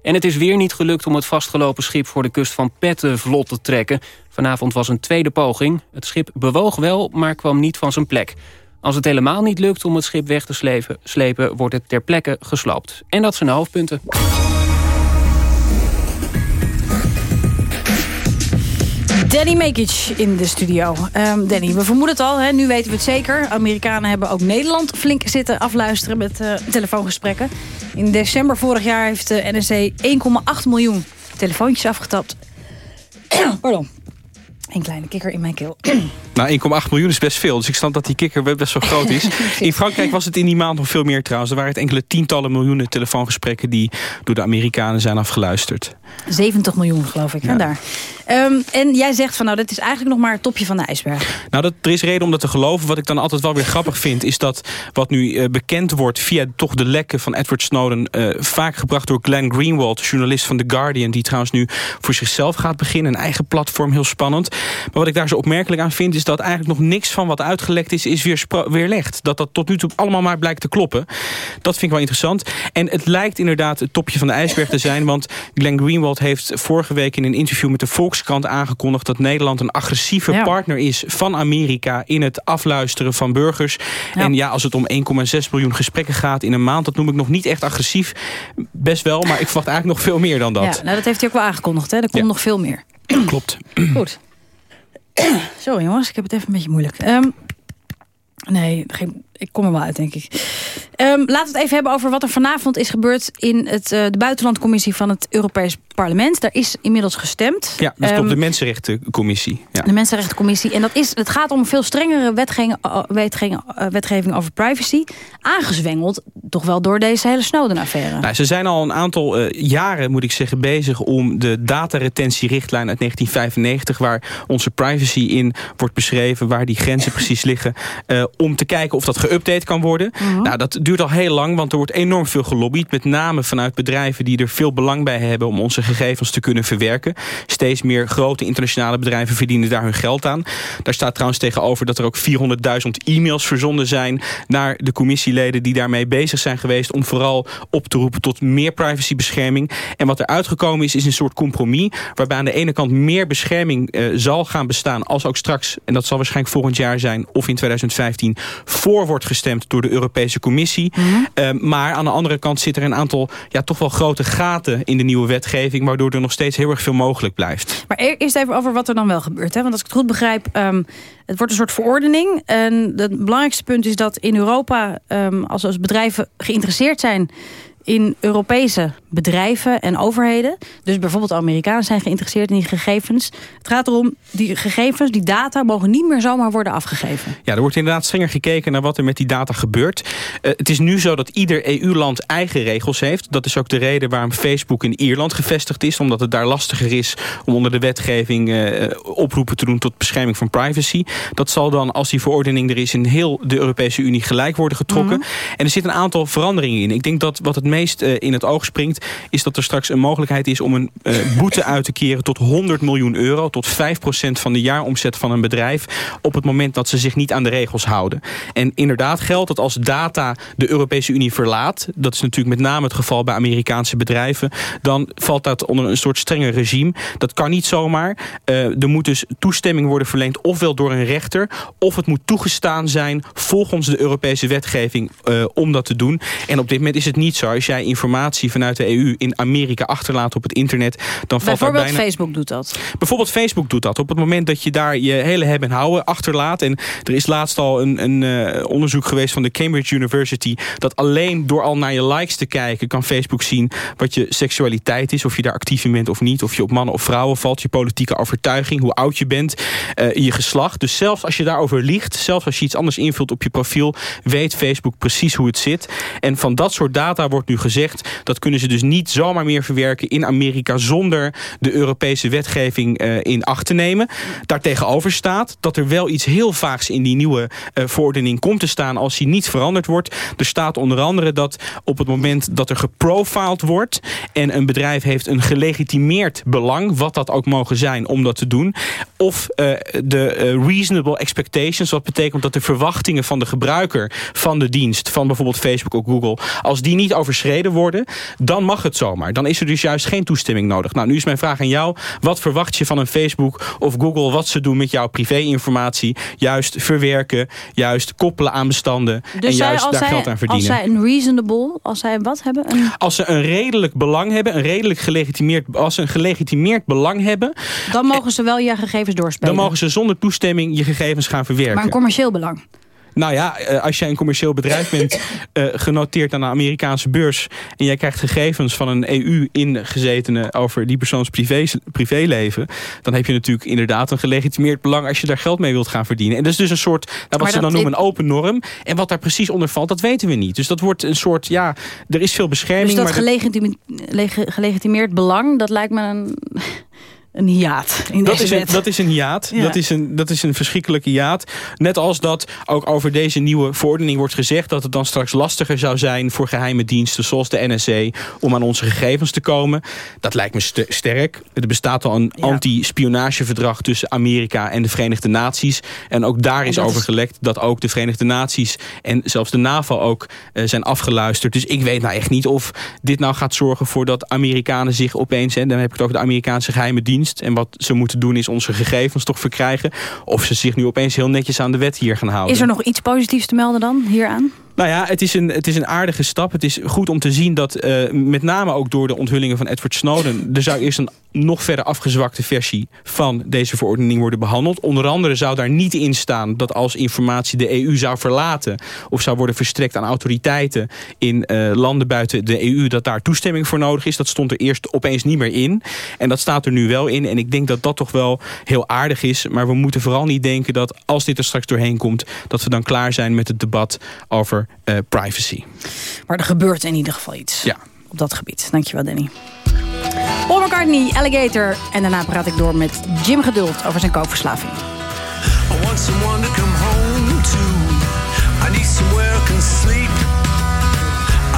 En het is weer niet gelukt om het vastgelopen schip... voor de kust van Petten vlot te trekken. Vanavond was een tweede poging. Het schip bewoog wel, maar kwam niet van zijn plek. Als het helemaal niet lukt om het schip weg te slepen, slepen wordt het ter plekke gesloopt. En dat zijn de hoofdpunten. Danny Mekic in de studio. Ehm, Danny, we vermoeden het al, hè? nu weten we het zeker. Amerikanen hebben ook Nederland flink zitten afluisteren met uh, telefoongesprekken. In december vorig jaar heeft de NSC 1,8 miljoen telefoontjes afgetapt. Pardon. Een kleine kikker in mijn keel. Nou, 1,8 miljoen is best veel. Dus ik snap dat die kikker best wel groot is. in Frankrijk was het in die maand nog veel meer trouwens. Er waren het enkele tientallen miljoenen telefoongesprekken... die door de Amerikanen zijn afgeluisterd. 70 miljoen, geloof ik. Ja. daar. Um, en jij zegt van nou, dat is eigenlijk nog maar het topje van de ijsberg. Nou, dat, er is reden om dat te geloven. Wat ik dan altijd wel weer grappig vind... is dat wat nu uh, bekend wordt via toch de lekken van Edward Snowden... Uh, vaak gebracht door Glenn Greenwald, journalist van The Guardian... die trouwens nu voor zichzelf gaat beginnen. Een eigen platform, heel spannend. Maar wat ik daar zo opmerkelijk aan vind... is dat eigenlijk nog niks van wat uitgelekt is, is weer weerlegd. Dat dat tot nu toe allemaal maar blijkt te kloppen. Dat vind ik wel interessant. En het lijkt inderdaad het topje van de ijsberg te zijn... want Glenn Greenwald heeft vorige week in een interview met de Volkskrant aangekondigd... dat Nederland een agressieve ja. partner is van Amerika... in het afluisteren van burgers. Ja. En ja, als het om 1,6 miljoen gesprekken gaat in een maand... dat noem ik nog niet echt agressief. Best wel, maar ik verwacht eigenlijk nog veel meer dan dat. Ja, nou, dat heeft hij ook wel aangekondigd. Hè? Er komt nog veel meer. Klopt. Goed. Zo jongens, ik heb het even een beetje moeilijk. Um, nee, geen, ik kom er wel uit, denk ik. Um, laten we het even hebben over wat er vanavond is gebeurd... in het, uh, de buitenlandcommissie van het Europees Parlement. Daar is inmiddels gestemd. Ja, dat is um, op de Mensenrechtencommissie. Ja. De Mensenrechtencommissie. En dat is, het gaat om een veel strengere wetgeving, wetgeving, wetgeving over privacy. Aangezwengeld toch wel door deze hele Snowden-affaire. Nou, ze zijn al een aantal uh, jaren, moet ik zeggen, bezig... om de dataretentierichtlijn uit 1995... waar onze privacy in wordt beschreven... waar die grenzen precies liggen... Uh, om te kijken of dat geüpdate kan worden. Uh -huh. Nou, dat duurt al heel lang, want er wordt enorm veel gelobbyd. Met name vanuit bedrijven die er veel belang bij hebben... om onze gegevens te kunnen verwerken. Steeds meer grote internationale bedrijven verdienen daar hun geld aan. Daar staat trouwens tegenover dat er ook 400.000 e-mails verzonden zijn... naar de commissieleden die daarmee bezig zijn geweest... om vooral op te roepen tot meer privacybescherming. En wat er uitgekomen is, is een soort compromis... waarbij aan de ene kant meer bescherming uh, zal gaan bestaan... als ook straks, en dat zal waarschijnlijk volgend jaar zijn... of in 2015, voor wordt gestemd door de Europese Commissie. Mm -hmm. uh, maar aan de andere kant zit er een aantal ja, toch wel grote gaten in de nieuwe wetgeving... waardoor er nog steeds heel erg veel mogelijk blijft. Maar eerst even over wat er dan wel gebeurt. Hè? Want als ik het goed begrijp, um, het wordt een soort verordening. En het belangrijkste punt is dat in Europa, um, als, als bedrijven geïnteresseerd zijn in Europese bedrijven en overheden. Dus bijvoorbeeld Amerikanen zijn geïnteresseerd in die gegevens. Het gaat erom, die gegevens, die data mogen niet meer zomaar worden afgegeven. Ja, er wordt inderdaad strenger gekeken naar wat er met die data gebeurt. Uh, het is nu zo dat ieder EU-land eigen regels heeft. Dat is ook de reden waarom Facebook in Ierland gevestigd is. Omdat het daar lastiger is om onder de wetgeving uh, oproepen te doen tot bescherming van privacy. Dat zal dan, als die verordening er is, in heel de Europese Unie gelijk worden getrokken. Mm -hmm. En er zit een aantal veranderingen in. Ik denk dat wat het meest uh, in het oog springt... is dat er straks een mogelijkheid is om een uh, boete uit te keren... tot 100 miljoen euro, tot 5% van de jaaromzet van een bedrijf... op het moment dat ze zich niet aan de regels houden. En inderdaad geldt dat als data de Europese Unie verlaat... dat is natuurlijk met name het geval bij Amerikaanse bedrijven... dan valt dat onder een soort strenger regime. Dat kan niet zomaar. Uh, er moet dus toestemming worden verleend... ofwel door een rechter... of het moet toegestaan zijn volgens de Europese wetgeving... om dat te doen. En op dit moment is het niet zo. Als jij informatie vanuit de EU in Amerika achterlaat op het internet... dan valt Bijvoorbeeld bijna... Facebook doet dat. Bijvoorbeeld Facebook doet dat. Op het moment dat je daar je hele hebben en houden achterlaat... en er is laatst al een, een uh, onderzoek geweest van de Cambridge University... dat alleen door al naar je likes te kijken... kan Facebook zien wat je seksualiteit is... of je daar actief in bent of niet... of je op mannen of vrouwen valt, je politieke overtuiging... hoe oud je bent, uh, je geslacht. Dus zelfs als je daarover liegt... zelfs als je iets anders invult op je profiel... weet Facebook precies hoe het zit. En van dat soort data wordt nu gezegd... dat kunnen ze dus dus niet zomaar meer verwerken in Amerika... zonder de Europese wetgeving eh, in acht te nemen. Daartegenover staat dat er wel iets heel vaags in die nieuwe eh, verordening komt te staan... als die niet veranderd wordt. Er staat onder andere dat op het moment dat er geprofiled wordt... en een bedrijf heeft een gelegitimeerd belang... wat dat ook mogen zijn om dat te doen... of eh, de reasonable expectations... wat betekent dat de verwachtingen van de gebruiker van de dienst... van bijvoorbeeld Facebook of Google... als die niet overschreden worden, dan mag het zomaar. Dan is er dus juist geen toestemming nodig. Nou, nu is mijn vraag aan jou. Wat verwacht je van een Facebook of Google... wat ze doen met jouw privé-informatie? Juist verwerken, juist koppelen aan bestanden... Dus en juist daar zij, geld aan verdienen. Als zij een reasonable, als zij wat hebben? Een, Als ze een redelijk belang hebben, een redelijk gelegitimeerd, als ze een gelegitimeerd belang hebben, dan mogen ze wel je gegevens doorspelen. dan mogen ze zonder toestemming je gegevens gaan verwerken. Maar een commercieel belang. Nou ja, eh, als jij een commercieel bedrijf bent, eh, genoteerd aan de Amerikaanse beurs... en jij krijgt gegevens van een EU-ingezetene over die persoons privé, privéleven... dan heb je natuurlijk inderdaad een gelegitimeerd belang... als je daar geld mee wilt gaan verdienen. En dat is dus een soort, nou, wat Maar ze dan noemen, een open norm. En wat daar precies onder valt, dat weten we niet. Dus dat wordt een soort, ja, er is veel bescherming... Dus dat maar gelegitime- gelegitimeerd belang, dat lijkt me een, een hiaat in Dat is, een, dat is een hiaat. Ja. Dat, is een, dat is een verschrikkelijke hiaat. Net als dat ook over deze nieuwe verordening wordt gezegd... dat het dan straks lastiger zou zijn voor geheime diensten... zoals de NSA, om aan onze gegevens te komen. Dat lijkt me st- sterk. Er bestaat al een anti-spionageverdrag tussen Amerika en de Verenigde Naties. En ook daar is- over gelekt dat ook de Verenigde Naties... en zelfs de NAVO ook eh, zijn afgeluisterd. Dus ik weet nou echt niet of dit nou gaat zorgen voor dat Amerikanen zich opeens... en dan heb ik het over de Amerikaanse geheime dienst... en wat ze moeten doen is onze gegevens toch verkrijgen... of ze zich nu opeens heel netjes aan de wet hier gaan houden. Is er nog iets positiefs te melden dan hieraan? Nou ja, het is, een, het is een aardige stap. Het is goed om te zien dat eh, met name ook door de onthullingen van Edward Snowden... er zou eerst een nog verder afgezwakte versie van deze verordening worden behandeld. Onder andere zou daar niet in staan dat als informatie de EU zou verlaten... of zou worden verstrekt aan autoriteiten in eh, landen buiten de EU... dat daar toestemming voor nodig is. Dat stond er eerst opeens niet meer in. En dat staat er nu wel in. En ik denk dat dat toch wel heel aardig is. Maar we moeten vooral niet denken dat als dit er straks doorheen komt... dat we dan klaar zijn met het debat over eh, privacy. Maar er gebeurt in ieder geval iets Ja. op dat gebied. Dankjewel, Danny. Paul McCartney, Alligator. En daarna praat ik door met Jim Geduld over zijn kookverslaving. I want someone to come home to. I need somewhere I can sleep.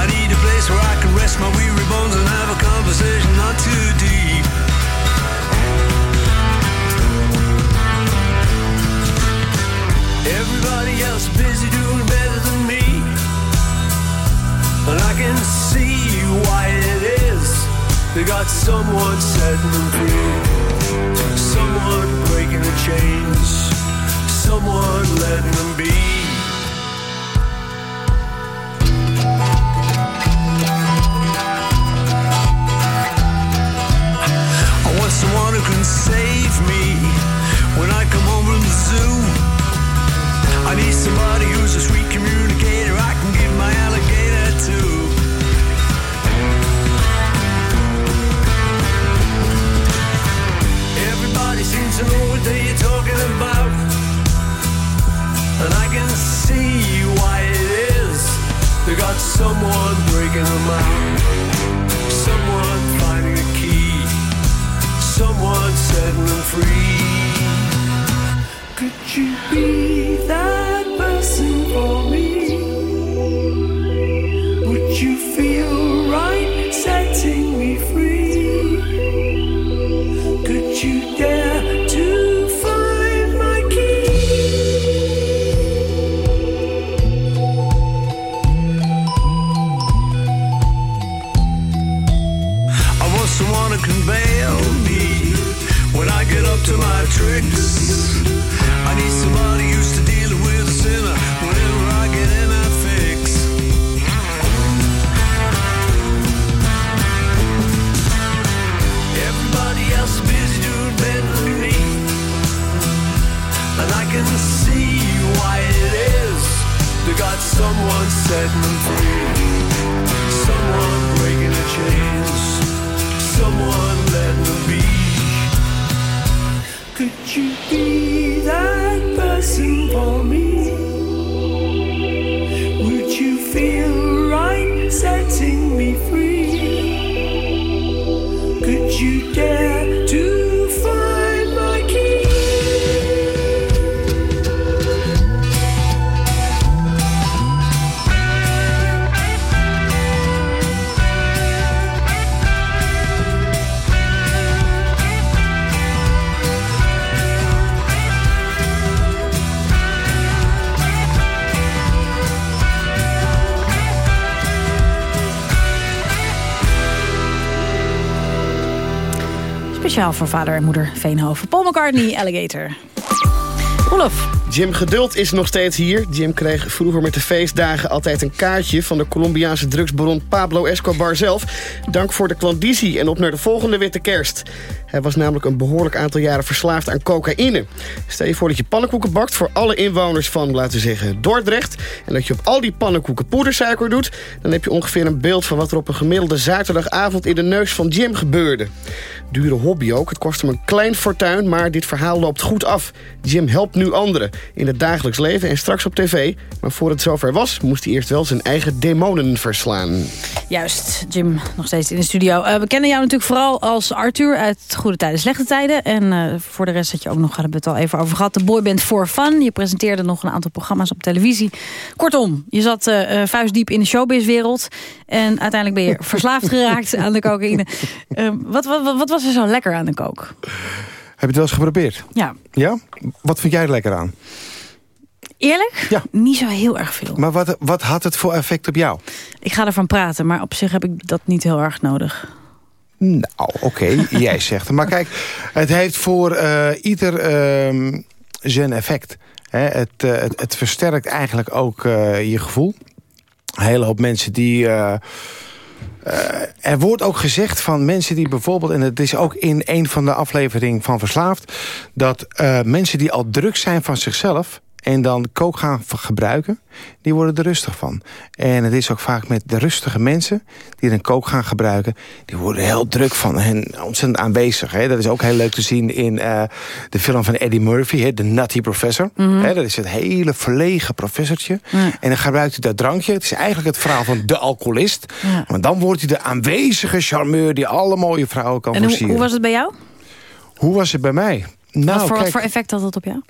I need a place where I can rest my weary bones and have a conversation They got someone setting them free. Someone breaking the chains. Someone letting them be. I want someone who can save me when I come home from the zoo. I need somebody who's a sweet communicator I can give To know what they're talking about. And I can see why it is. They got someone breaking them out. Someone finding a key. Someone setting them free. Could you be that person for me? Would you feel right setting me free? Could you dare Speciaal voor vader en moeder Veenhoven. Paul McCartney, Alligator. Olof. Jim Geduld is nog steeds hier. Jim kreeg vroeger met de feestdagen altijd een kaartje... van de Colombiaanse drugsbaron Pablo Escobar zelf. Dank voor de klandizie en op naar de volgende witte kerst. Hij was namelijk een behoorlijk aantal jaren verslaafd aan cocaïne. Stel je voor dat je pannenkoeken bakt voor alle inwoners van, laten we zeggen, Dordrecht... en dat je op al die pannenkoeken poedersuiker doet... dan heb je ongeveer een beeld van wat er op een gemiddelde zaterdagavond... in de neus van Jim gebeurde. Dure hobby ook, het kost hem een klein fortuin... maar dit verhaal loopt goed af. Jim helpt nu anderen in het dagelijks leven en straks op tv. Maar voor het zover was, moest hij eerst wel zijn eigen demonen verslaan. Juist, Jim nog steeds in de studio. Eh, we kennen jou natuurlijk vooral als Arthur uit Goede Tijden, Slechte Tijden. En eh, voor de rest had je ook nog, hadden we het al even over gehad... de boyband For Fun. Je presenteerde nog een aantal programma's op televisie. Kortom, je zat uh, vuistdiep in de showbizwereld. En uiteindelijk ben je verslaafd geraakt aan de cocaïne. wat, wat, wat was er zo lekker aan de kook? Heb je het wel eens geprobeerd? Ja. Ja? Wat vind jij er lekker aan? Eerlijk? Ja. Niet zo heel erg veel. Maar wat, wat had het voor effect op jou? Ik ga ervan praten, maar op zich heb ik dat niet heel erg nodig. Nou, oké, jij zegt het. Maar kijk, het heeft voor uh, ieder uh, zijn effect. Hè? Het, uh, het, het, versterkt eigenlijk ook uh, je gevoel. Een hele hoop mensen die... Uh, er wordt ook gezegd van mensen die bijvoorbeeld... en het is ook in een van de afleveringen van Verslaafd... dat mensen die al druk zijn van zichzelf en dan kook gaan gebruiken, die worden er rustig van. En het is ook vaak met de rustige mensen die een kook gaan gebruiken... die worden heel druk van en ontzettend aanwezig. Hè. Dat is ook heel leuk te zien in uh, de film van Eddie Murphy, hè, The Nutty Professor. Mm -hmm. hè, dat is het hele verlegen professortje. Ja. En dan gebruikt hij dat drankje. Het is eigenlijk het verhaal van de alcoholist. Ja. Maar dan wordt hij de aanwezige charmeur... die alle mooie vrouwen kan en versieren. hoe, hoe was het bij jou? Hoe was het bij mij? Nou, wat, voor, kijk, wat voor effect had dat op jou?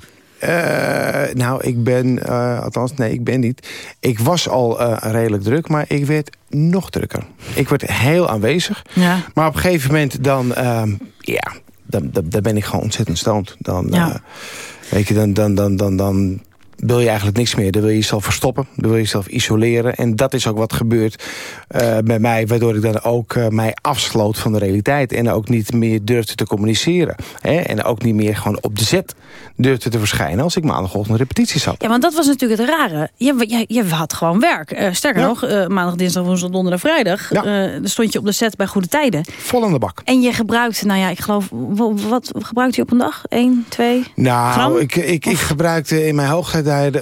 Uh, nou, ik ben, uh, althans, nee, ik ben niet. Ik was al uh, redelijk druk, maar ik werd nog drukker. Ik werd heel aanwezig. Ja. Maar op een gegeven moment dan, ehm, ja, dan, dan, dan, ben ik gewoon ontzettend stoned. Dan, ja. weet je, dan, dan, dan, dan, dan wil je eigenlijk niks meer. Dan wil je jezelf verstoppen. Dan wil je jezelf isoleren. En dat is ook wat gebeurt uh, met mij. Waardoor ik dan ook uh, mij afsloot van de realiteit. En ook niet meer durfde te communiceren. Hè? En ook niet meer gewoon op de zet durfde te verschijnen... als ik maandagochtend repetities had. Ja, want dat was natuurlijk het rare. Je, je, je had gewoon werk. Uh, sterker ja. nog, maandag, dinsdag, woensdag, donderdag, vrijdag... Ja. stond je op de set bij Goede Tijden. Vol aan de bak. En je gebruikte, nou ja, ik geloof... Wat gebruikte je op een dag? Eén, twee Nou, gram? ik, ik, ik gebruikte in mijn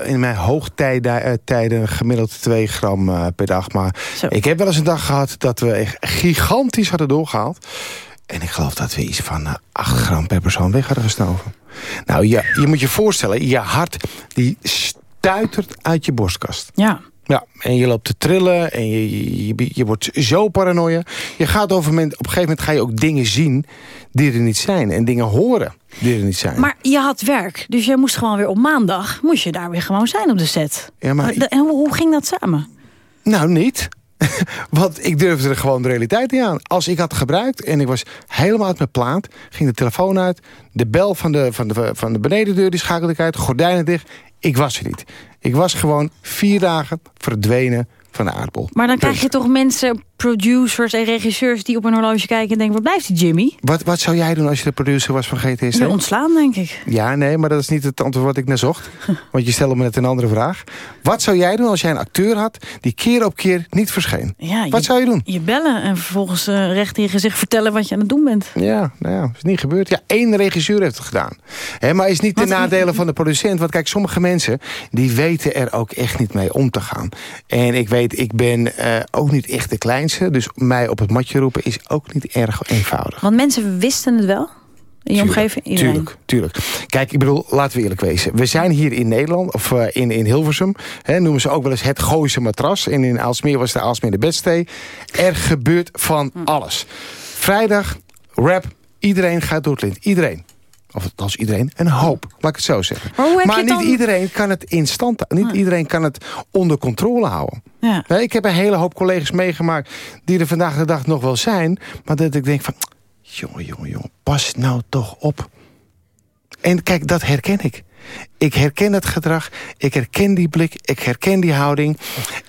in mijn hoogtijden gemiddeld 2 gram uh, per dag. Maar Zo. ik heb wel eens een dag gehad dat we echt gigantisch hadden doorgehaald. En ik geloof dat we iets van uh, 8 gram per persoon weg hadden gestoven. Nou, je, je moet je voorstellen, je hart die stuitert uit je borstkast. Ja. Ja, en je loopt te trillen en je, je, je wordt zo paranoia. Je gaat over moment, op een gegeven moment ga je ook dingen zien die er niet zijn. En dingen horen die er niet zijn. Maar je had werk, dus je moest gewoon weer op maandag... moest je daar weer gewoon zijn op de set. Ja, maar... En hoe, hoe ging dat samen? Nou, niet. Want ik durfde er gewoon de realiteit niet aan. Als ik had gebruikt en ik was helemaal uit mijn plaat... ging de telefoon uit, de bel van de, van de, van de benedendeur die schakelde ik uit... gordijnen dicht, ik was er niet. Ik was gewoon vier dagen verdwenen van de aardbol. Maar dan krijg je toch mensen, producers en regisseurs... die op een horloge kijken en denken, waar blijft die Jimmy? Wat, wat zou jij doen als je de producer was van GTST? Je ontslaan, denk ik. Ja, nee, maar dat is niet het antwoord wat ik naar zocht. Want je stelde me net een andere vraag. Wat zou jij doen als jij een acteur had... die keer op keer niet verscheen? Ja, wat je, zou je doen? Je bellen en vervolgens uh, recht in je gezicht vertellen... wat je aan het doen bent. Ja, nou ja, is niet gebeurd. Ja, één regisseur heeft het gedaan. He, maar is niet de nadelen van de producent. Want kijk, sommige mensen... die weten er ook echt niet mee om te gaan. En ik weet, ik ben uh, ook niet echt de Dus mij op het matje roepen is ook niet erg eenvoudig. Want mensen wisten het wel? In je tuurlijk, omgeving? Iedereen. Tuurlijk, tuurlijk. Kijk, ik bedoel, laten we eerlijk wezen. We zijn hier in Nederland, of uh, in, in Hilversum... Hè, noemen ze ook wel eens het Gooise matras. En in Aalsmeer was de Aalsmeer de bedstee. Er gebeurt van hm. alles. Vrijdag, rap, iedereen gaat door het lint. Iedereen of als iedereen, een hoop, laat ik het zo zeggen. Maar, maar niet dan... iedereen kan het in stand Niet ah. iedereen kan het onder controle houden. Ja. Nee, ik heb een hele hoop collega's meegemaakt... die er vandaag de dag nog wel zijn... maar dat ik denk van... jongen, jongen, jongen, pas nou toch op. En kijk, dat herken ik. Ik herken het gedrag, ik herken die blik, ik herken die houding.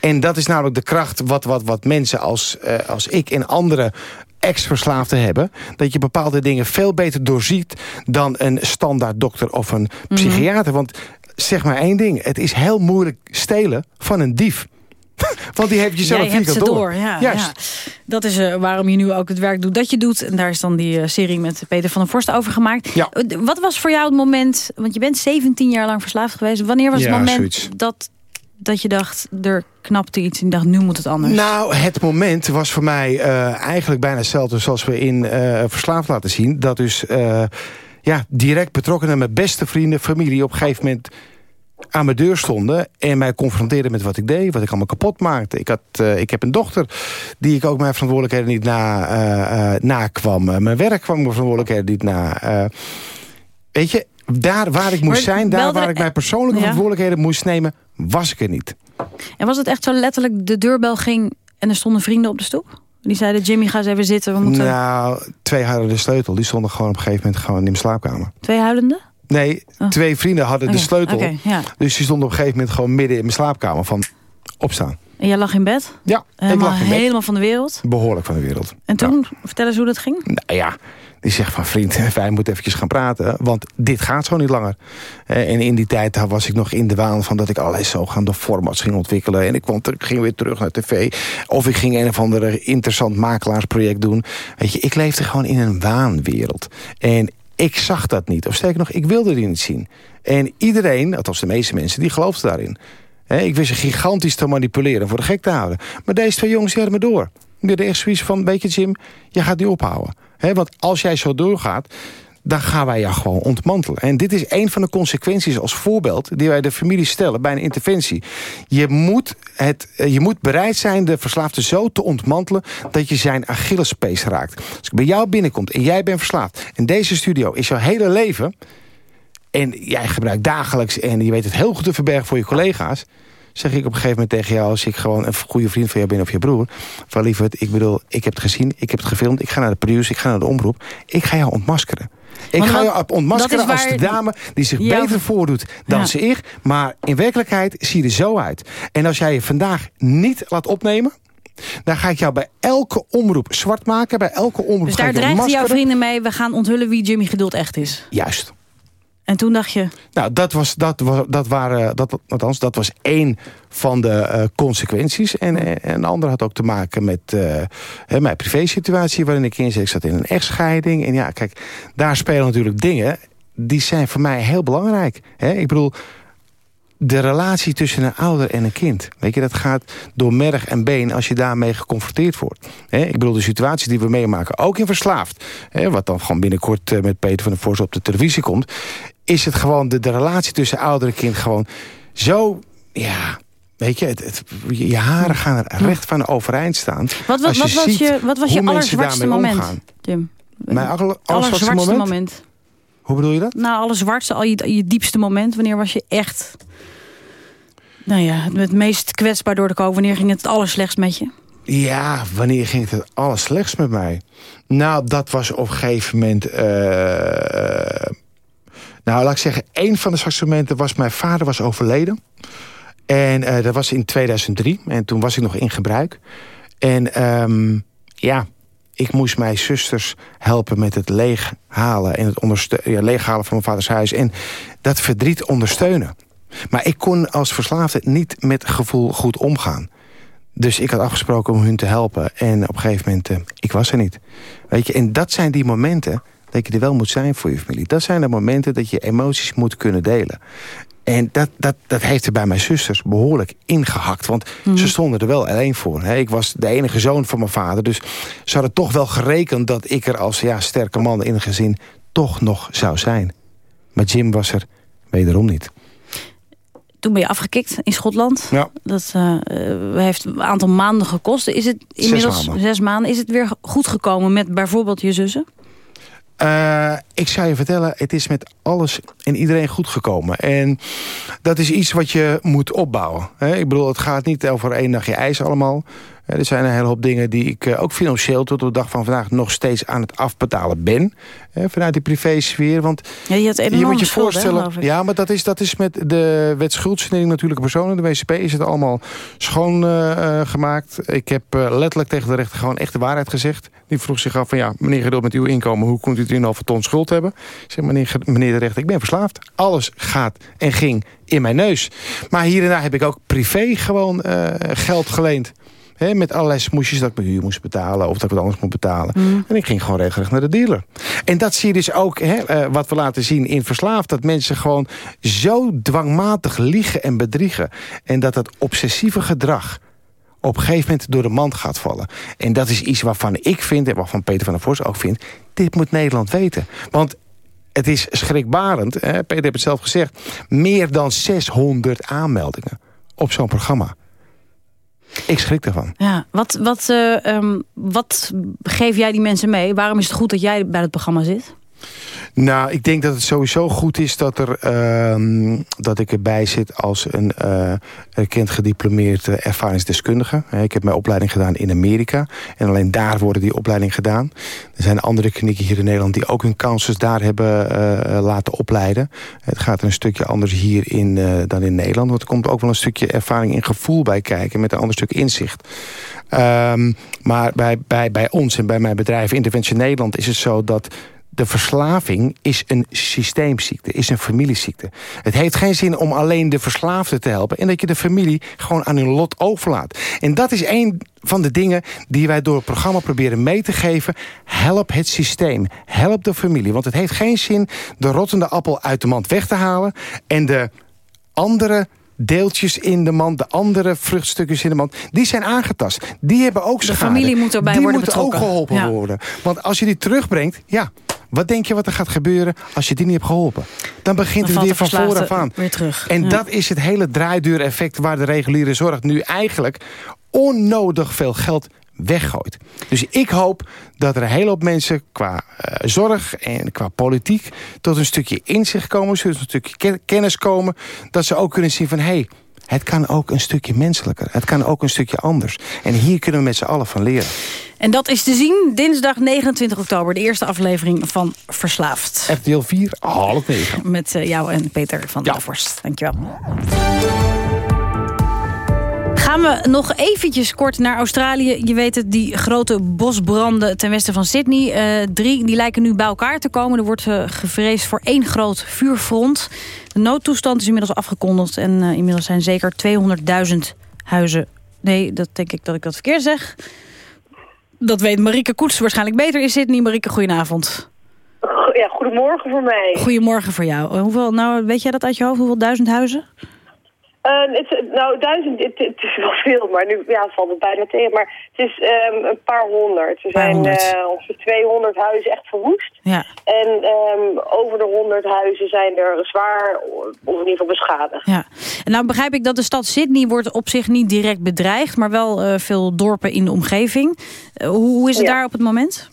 En dat is namelijk de kracht wat, wat, wat mensen als, uh, als ik en anderen ex-verslaafde hebben... dat je bepaalde dingen veel beter doorziet... dan een standaard dokter of een psychiater. Want zeg maar één ding. Het is heel moeilijk stelen van een dief. Want die heeft je zelf Jij hebt ze door. door. Ja, Juist. ja. Dat is eh, waarom je nu ook het werk doet dat je doet. En daar is dan die eh, serie met Peter van der Vorst over gemaakt. Ja. Eh, Wat was voor jou het moment... want je bent 17 jaar lang verslaafd geweest. Wanneer was het moment zoiets. dat, dat je dacht... er knapte iets en dacht, nu moet het anders? Nou, het moment was voor mij eh, eigenlijk bijna hetzelfde zoals we in eh, Verslaafd laten zien. Dat dus eh, ja, direct betrokkenen, mijn beste vrienden, familie... op een gegeven moment aan mijn deur stonden... en mij confronteerden met wat ik deed, wat ik allemaal kapot maakte. Ik, had, ik heb een dochter die ik ook mijn verantwoordelijkheden niet na, eh, eh, nakwam. Mijn werk kwam mijn verantwoordelijkheden niet na. Weet je, daar waar ik moest Maar zijn... daar waar ik mijn persoonlijke Ja. verantwoordelijkheden moest nemen... was ik er niet. En was het echt zo letterlijk de deurbel ging... en er stonden vrienden op de stoep? Die zeiden, Jimmy, ga eens even zitten. We moeten... Nou, twee hadden de sleutel. Die stonden gewoon op een gegeven moment gewoon in mijn slaapkamer. Twee huilende? Nee, twee vrienden hadden de sleutel. ja. Dus die stonden op een gegeven moment gewoon midden in mijn slaapkamer van opstaan. En jij lag in bed? Ja, Helemaal, ik lag in bed. helemaal van de wereld? Behoorlijk van de wereld. En toen, vertel eens hoe dat ging. Nou ja, die zegt van vriend, wij moeten eventjes gaan praten. Want dit gaat zo niet langer. Eh, En in die tijd was ik nog in de waan van dat ik allerlei zogenaamde formats ging ontwikkelen. En ik, kwam ter- ik ging weer terug naar tv. Of ik ging een of ander interessant makelaarsproject doen. Weet je, ik leefde gewoon in een waanwereld. En ik zag dat niet. Of sterker nog, ik wilde die niet zien. En iedereen, althans de meeste mensen, die geloofde daarin. Hè, ik wist ze gigantisch te manipuleren en voor de gek te houden. Maar deze twee jongens die me door. Die hadden echt zoiets van, weet je Jim, je gaat niet ophouden. Hè, want als jij zo doorgaat, dan gaan wij jou gewoon ontmantelen. En dit is een van de consequenties als voorbeeld... die wij de familie stellen bij een interventie. Je moet, het, eh, je moet bereid zijn de verslaafde zo te ontmantelen... dat je zijn Achillespees raakt. Als ik bij jou binnenkomt en jij bent verslaafd... en deze studio is jouw hele leven... en jij gebruikt dagelijks en je weet het heel goed te verbergen voor je collega's... zeg ik op een gegeven moment tegen jou... als ik gewoon een goede vriend van jou ben of je broer... van lieverd, ik bedoel, ik heb het gezien, ik heb het gefilmd... ik ga naar de producer, ik ga naar de omroep... ik ga jou ontmaskeren. Ik Want ga jou ontmaskeren als de dame die zich beter voordoet dan Ja. ze ik. Maar in werkelijkheid zie je er zo uit. En als jij je vandaag niet laat opnemen... dan ga ik jou bij elke omroep zwart maken. Bij elke omroep Dus daar ik je dreigden jouw vrienden mee... we gaan onthullen wie Jimmy Geduld echt is. Juist. En toen dacht je... Nou, dat was, dat, was, dat waren, dat, althans, dat was één van de eh, consequenties. En, eh, en de andere had ook te maken met eh, hè, mijn privésituatie waarin ik in zat. Ik zat in een echtscheiding. En ja, kijk, daar spelen natuurlijk dingen. Die zijn voor mij heel belangrijk. Hè? Ik bedoel, de relatie tussen een ouder en een kind. Weet je, dat gaat door merg en been als je daarmee geconfronteerd wordt. Ik bedoel, de situatie die we meemaken, ook in Verslaafd... Wat dan gewoon binnenkort eh, met Peter van der Voors op de televisie komt... is het gewoon de, de relatie tussen ouder en kind gewoon zo... ja, weet je, het, het- je haren gaan er recht van overeind staan. Wat, wat, wat was je, wat was je allerzwartste moment, omgaan. Jim? Mijn aller- allerzwartste moment? moment? Hoe bedoel je dat? Nou, allerzwartste, al je, je diepste moment. Wanneer was je echt... Nou ja, het meest kwetsbaar door de kook. Wanneer ging het het allerslechtst met je? Ja, wanneer ging het allerslechtst met mij? Nou, dat was op een gegeven moment... eh, nou, laat ik zeggen, één van de zwakste momenten was... mijn vader was overleden. En eh, dat was in 2003. En toen was ik nog in gebruik. En ehm, ja, ik moest mijn zusters helpen met het leeghalen... en het ja, leeghalen van mijn vaders huis. En dat verdriet ondersteunen. Maar ik kon als verslaafde niet met gevoel goed omgaan. Dus ik had afgesproken om hun te helpen. En op een gegeven moment, eh, ik was er niet. Weet je, en dat zijn die momenten dat je er wel moet zijn voor je familie. Dat zijn de momenten dat je emoties moet kunnen delen. En dat, dat, dat heeft er bij mijn zusters behoorlijk ingehakt. Want ze stonden er wel alleen voor. hè. Ik was de enige zoon van mijn vader. Dus ze hadden toch wel gerekend dat ik er als ja, sterke man in een gezin... toch nog zou zijn. Maar Jim was er wederom niet. Toen ben je afgekikt in Schotland. Ja. Dat eh, eh, heeft een aantal maanden gekost. Is het inmiddels maanden. zes maanden? Is het weer goed gekomen met bijvoorbeeld je zussen? Eh, ik zou je vertellen, het is met alles en iedereen goed gekomen. En dat is iets wat je moet opbouwen. Hè? Ik bedoel, het gaat niet over één nachtje ijs allemaal. Er zijn een hele hoop dingen die ik eh, ook financieel tot op de dag van vandaag nog steeds aan het afbetalen ben. Hè, vanuit die privésfeer. Want Ja, je had je moet je voorstellen. ja, maar dat is, dat is met de wet schuldsanering natuurlijke personen. De WCP is het allemaal schoon eh, eh, gemaakt. Ik heb eh, letterlijk tegen de rechter gewoon echt de waarheid gezegd. Die vroeg zich af van ja, meneer Geduld met uw inkomen... hoe kunt u 3,5 ton schuld hebben? Ik zeg, meneer, meneer de rechter, ik ben verslaafd. Alles gaat en ging in mijn neus. Maar hier en daar heb ik ook privé gewoon eh, geld geleend. Hè, met allerlei smoesjes dat ik mijn huur moest betalen... of dat ik wat anders moet betalen. En ik ging gewoon regelrecht naar de dealer. En dat zie je dus ook, hè, eh, wat we laten zien in Verslaafd... dat mensen gewoon zo dwangmatig liegen en bedriegen. En dat dat obsessieve gedrag op een gegeven moment door de mand gaat vallen. En dat is iets waarvan ik vind, en waarvan Peter van der Vos ook vindt... dit moet Nederland weten. Want het is schrikbarend, hè? Peter heeft het zelf gezegd... meer dan 600 aanmeldingen op zo'n programma. Ik schrik ervan. Ja, wat, wat, eh, ehm, wat geef jij die mensen mee? Waarom is het goed dat jij bij het programma zit? Nou, ik denk dat het sowieso goed is dat, er, ehm, dat ik erbij zit als een eh, erkend gediplomeerd eh, ervaringsdeskundige. Ik heb mijn opleiding gedaan in Amerika. En alleen daar worden die opleiding gedaan. Er zijn andere klinieken hier in Nederland die ook hun cancers daar hebben eh, laten opleiden. Het gaat er een stukje anders hier in, dan in Nederland. Want er komt ook wel een stukje ervaring en gevoel bij kijken. Met een ander stuk inzicht. Ehm, maar bij, bij, bij ons en bij mijn bedrijf Interventie Nederland is het zo dat de verslaving is een systeemziekte, is een familieziekte. Het heeft geen zin om alleen de verslaafde te helpen... en dat je de familie gewoon aan hun lot overlaat. En dat is een van de dingen die wij door het programma proberen mee te geven. Help het systeem, help de familie. Want het heeft geen zin de rottende appel uit de mand weg te halen... en de andere deeltjes in de mand, de andere vruchtstukjes in de mand... die zijn aangetast. Die hebben ook schade. familie moet erbij die worden moeten ook betrokken. geholpen Ja. worden. Want als je die terugbrengt, ja... Wat denk je wat er gaat gebeuren als je die niet hebt geholpen? Dan begint Dan het weer van vooraf aan. weer terug. En Ja. dat is het hele draaiduur-effect... waar de reguliere zorg nu eigenlijk onnodig veel geld weggooit. Dus ik hoop dat er een hele hoop mensen qua eh, zorg en qua politiek... tot een stukje inzicht komen, tot een stukje ken- kennis komen... dat ze ook kunnen zien van... Hey, het kan ook een stukje menselijker. Het kan ook een stukje anders. En hier kunnen we met z'n allen van leren. En dat is te zien dinsdag 29 oktober. De eerste aflevering van Verslaafd. RTL 4, half negen. Met eh, jou en Peter van der Vorst. Dankjewel. Gaan we nog eventjes kort naar Australië. Je weet het, die grote bosbranden ten westen van Sydney. eh, drie, die lijken nu bij elkaar te komen. Er wordt eh, gevreesd voor één groot vuurfront. De noodtoestand is inmiddels afgekondigd. En eh, inmiddels zijn zeker 200.000 huizen... Nee, dat denk ik dat ik dat verkeerd zeg. Dat weet Marieke Koets waarschijnlijk beter in Sydney. Marieke, goedenavond. Ja, goedemorgen voor mij. Goedemorgen voor jou. Hoeveel, nou, weet jij dat uit je hoofd? Hoeveel duizend huizen? Eh, het, nou, duizend, het, het is wel veel, maar nu ja, valt het bijna tegen. Maar het is ehm, een paar honderd. Er Paar zijn honderd. eh, ongeveer 200 huizen echt verwoest. Ja. En ehm, over de 100 huizen zijn er zwaar, of in ieder geval beschadigd. Ja. En nou begrijp ik dat de stad Sydney wordt op zich niet direct bedreigd... maar wel eh, veel dorpen in de omgeving. Eh, hoe, hoe is het Ja. daar op het moment?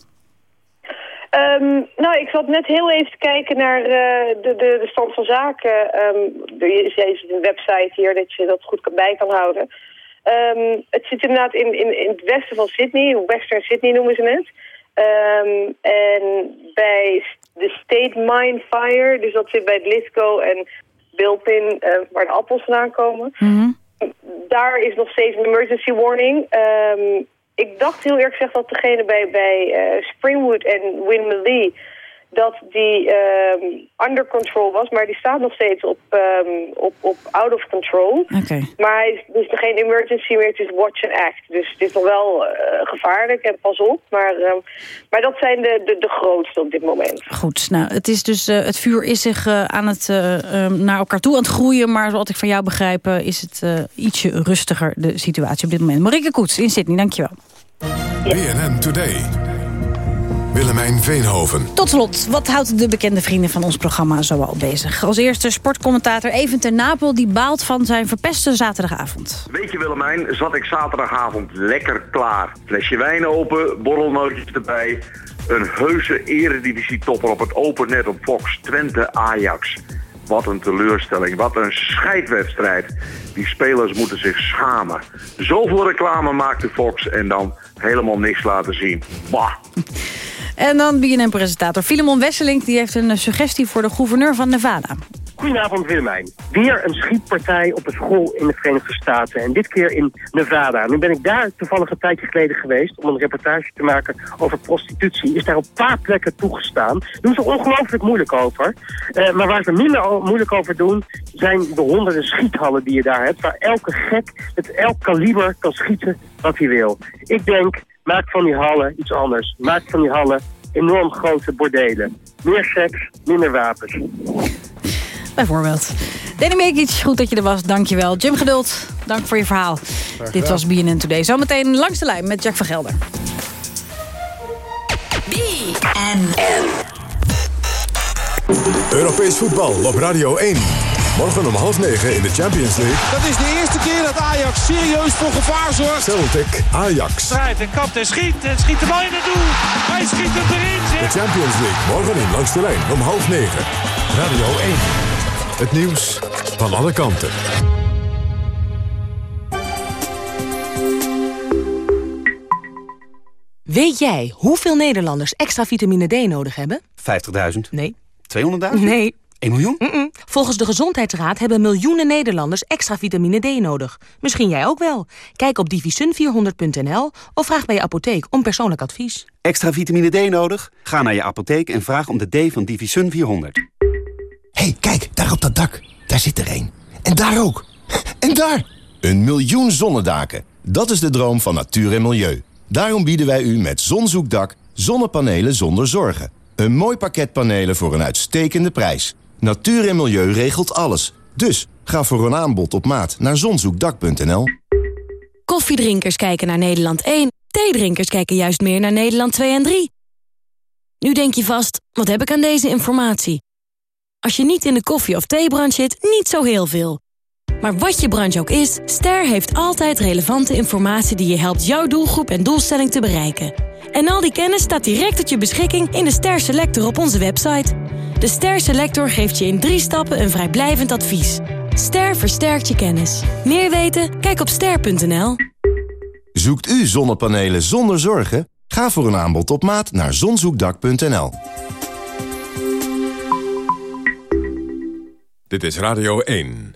Ehm, nou, ik zat net heel even te kijken naar eh, de, de, de stand van zaken. Ehm er is deze een website hier dat je dat goed bij kan houden. Ehm, het zit inderdaad in, in, in het westen van Sydney, Western Sydney noemen ze het. En bij de State Mine Fire, dus dat zit bij Lithgow en Bilpin, eh, waar de appels vandaan komen daar is nog steeds een emergency warning. Ik dacht heel eerlijk gezegd dat degene bij, bij eh, Springwood en Winmalee... dat die ehm, under control was, maar die staat nog steeds op, ehm, op, op out of control. Oké. Maar hij is dus geen emergency meer, het is watch and act. Dus het is nog wel eh, gevaarlijk en pas op. Maar, ehm, maar dat zijn de, de, de grootste op dit moment. Goed, nou, het, is dus, eh, het vuur is zich aan het, naar elkaar toe aan het groeien... maar zoals ik van jou begrijp is het ietsje rustiger, de situatie op dit moment. Marieke Koets in Sydney, dankjewel. BNN Today. Willemijn Veenhoven. Tot slot, wat houdt de bekende vrienden van ons programma zoal bezig? Als eerste sportcommentator Even ten Napel... die baalt van zijn verpeste zaterdagavond. Weet je Willemijn, zat ik zaterdagavond lekker klaar. Flesje wijn open, borrelnootjes erbij. Een heuse eredivisietopper op het open net op Fox Twente Ajax. Wat een teleurstelling, wat een scheidwedstrijd. Die spelers moeten zich schamen. Zoveel reclame maakte Fox en dan helemaal niks laten zien. Bah. En dan BNN-presentator Filemon Wesseling... die heeft een suggestie voor de gouverneur van Nevada. Goedenavond Willemijn. Weer een schietpartij op een school in de Verenigde Staten. En dit keer in Nevada. Nu ben ik daar toevallig een tijdje geleden geweest... om een reportage te maken over prostitutie. Is daar op een paar plekken toegestaan. Doen ze ongelooflijk moeilijk over. Eh, maar waar ze minder moeilijk over doen... zijn de honderden schiethallen die je daar hebt... waar elke gek met elk kaliber kan schieten wat hij wil. Ik denk, maak van die hallen iets anders. Maak van die hallen enorm grote bordelen. Meer seks, minder wapens. Bijvoorbeeld. Danny Mekic, goed dat je er was. Dankjewel. Jim Geduld, dank voor je verhaal. Dit was BNN Today. Zometeen langs de lijn met Jack van Gelder. Europees voetbal op Radio 1. Morgen om half negen in de Champions League. Dat is de eerste keer dat Ajax serieus voor gevaar zorgt. Celtic Ajax. Draait en kapt en schiet. En schiet de bal in het doel. Hij schiet hem erin. De Champions League morgen in langs de lijn om half negen. Radio 1. Het nieuws van alle kanten. Weet jij hoeveel Nederlanders extra vitamine D nodig hebben? 50.000? Nee. 200.000? Nee. 1 miljoen? Mm-mm. Volgens de Gezondheidsraad hebben miljoenen Nederlanders extra vitamine D nodig. Misschien jij ook wel. Kijk op divisun400.nl of vraag bij je apotheek om persoonlijk advies. Extra vitamine D nodig? Ga naar je apotheek en vraag om de D van Divisun 400. Hey, kijk, daar op dat dak. Daar zit er één. En daar ook. En daar! Een miljoen zonnedaken. Dat is de droom van natuur en milieu. Daarom bieden wij u met Zonzoekdak zonnepanelen zonder zorgen. Een mooi pakket panelen voor een uitstekende prijs. Natuur en milieu regelt alles. Dus ga voor een aanbod op maat naar zonzoekdak.nl. Koffiedrinkers kijken naar Nederland 1. Theedrinkers kijken juist meer naar Nederland 2 en 3. Nu denk je vast, wat heb ik aan deze informatie? Als je niet in de koffie- of theebranche zit, niet zo heel veel. Maar wat je branche ook is, Ster heeft altijd relevante informatie... die je helpt jouw doelgroep en doelstelling te bereiken. En al die kennis staat direct tot je beschikking in de Ster Selector op onze website. De Ster Selector geeft je in drie stappen een vrijblijvend advies. Ster versterkt je kennis. Meer weten? Kijk op ster.nl. Zoekt u zonnepanelen zonder zorgen? Ga voor een aanbod op maat naar zonzoekdak.nl. Dit is Radio 1.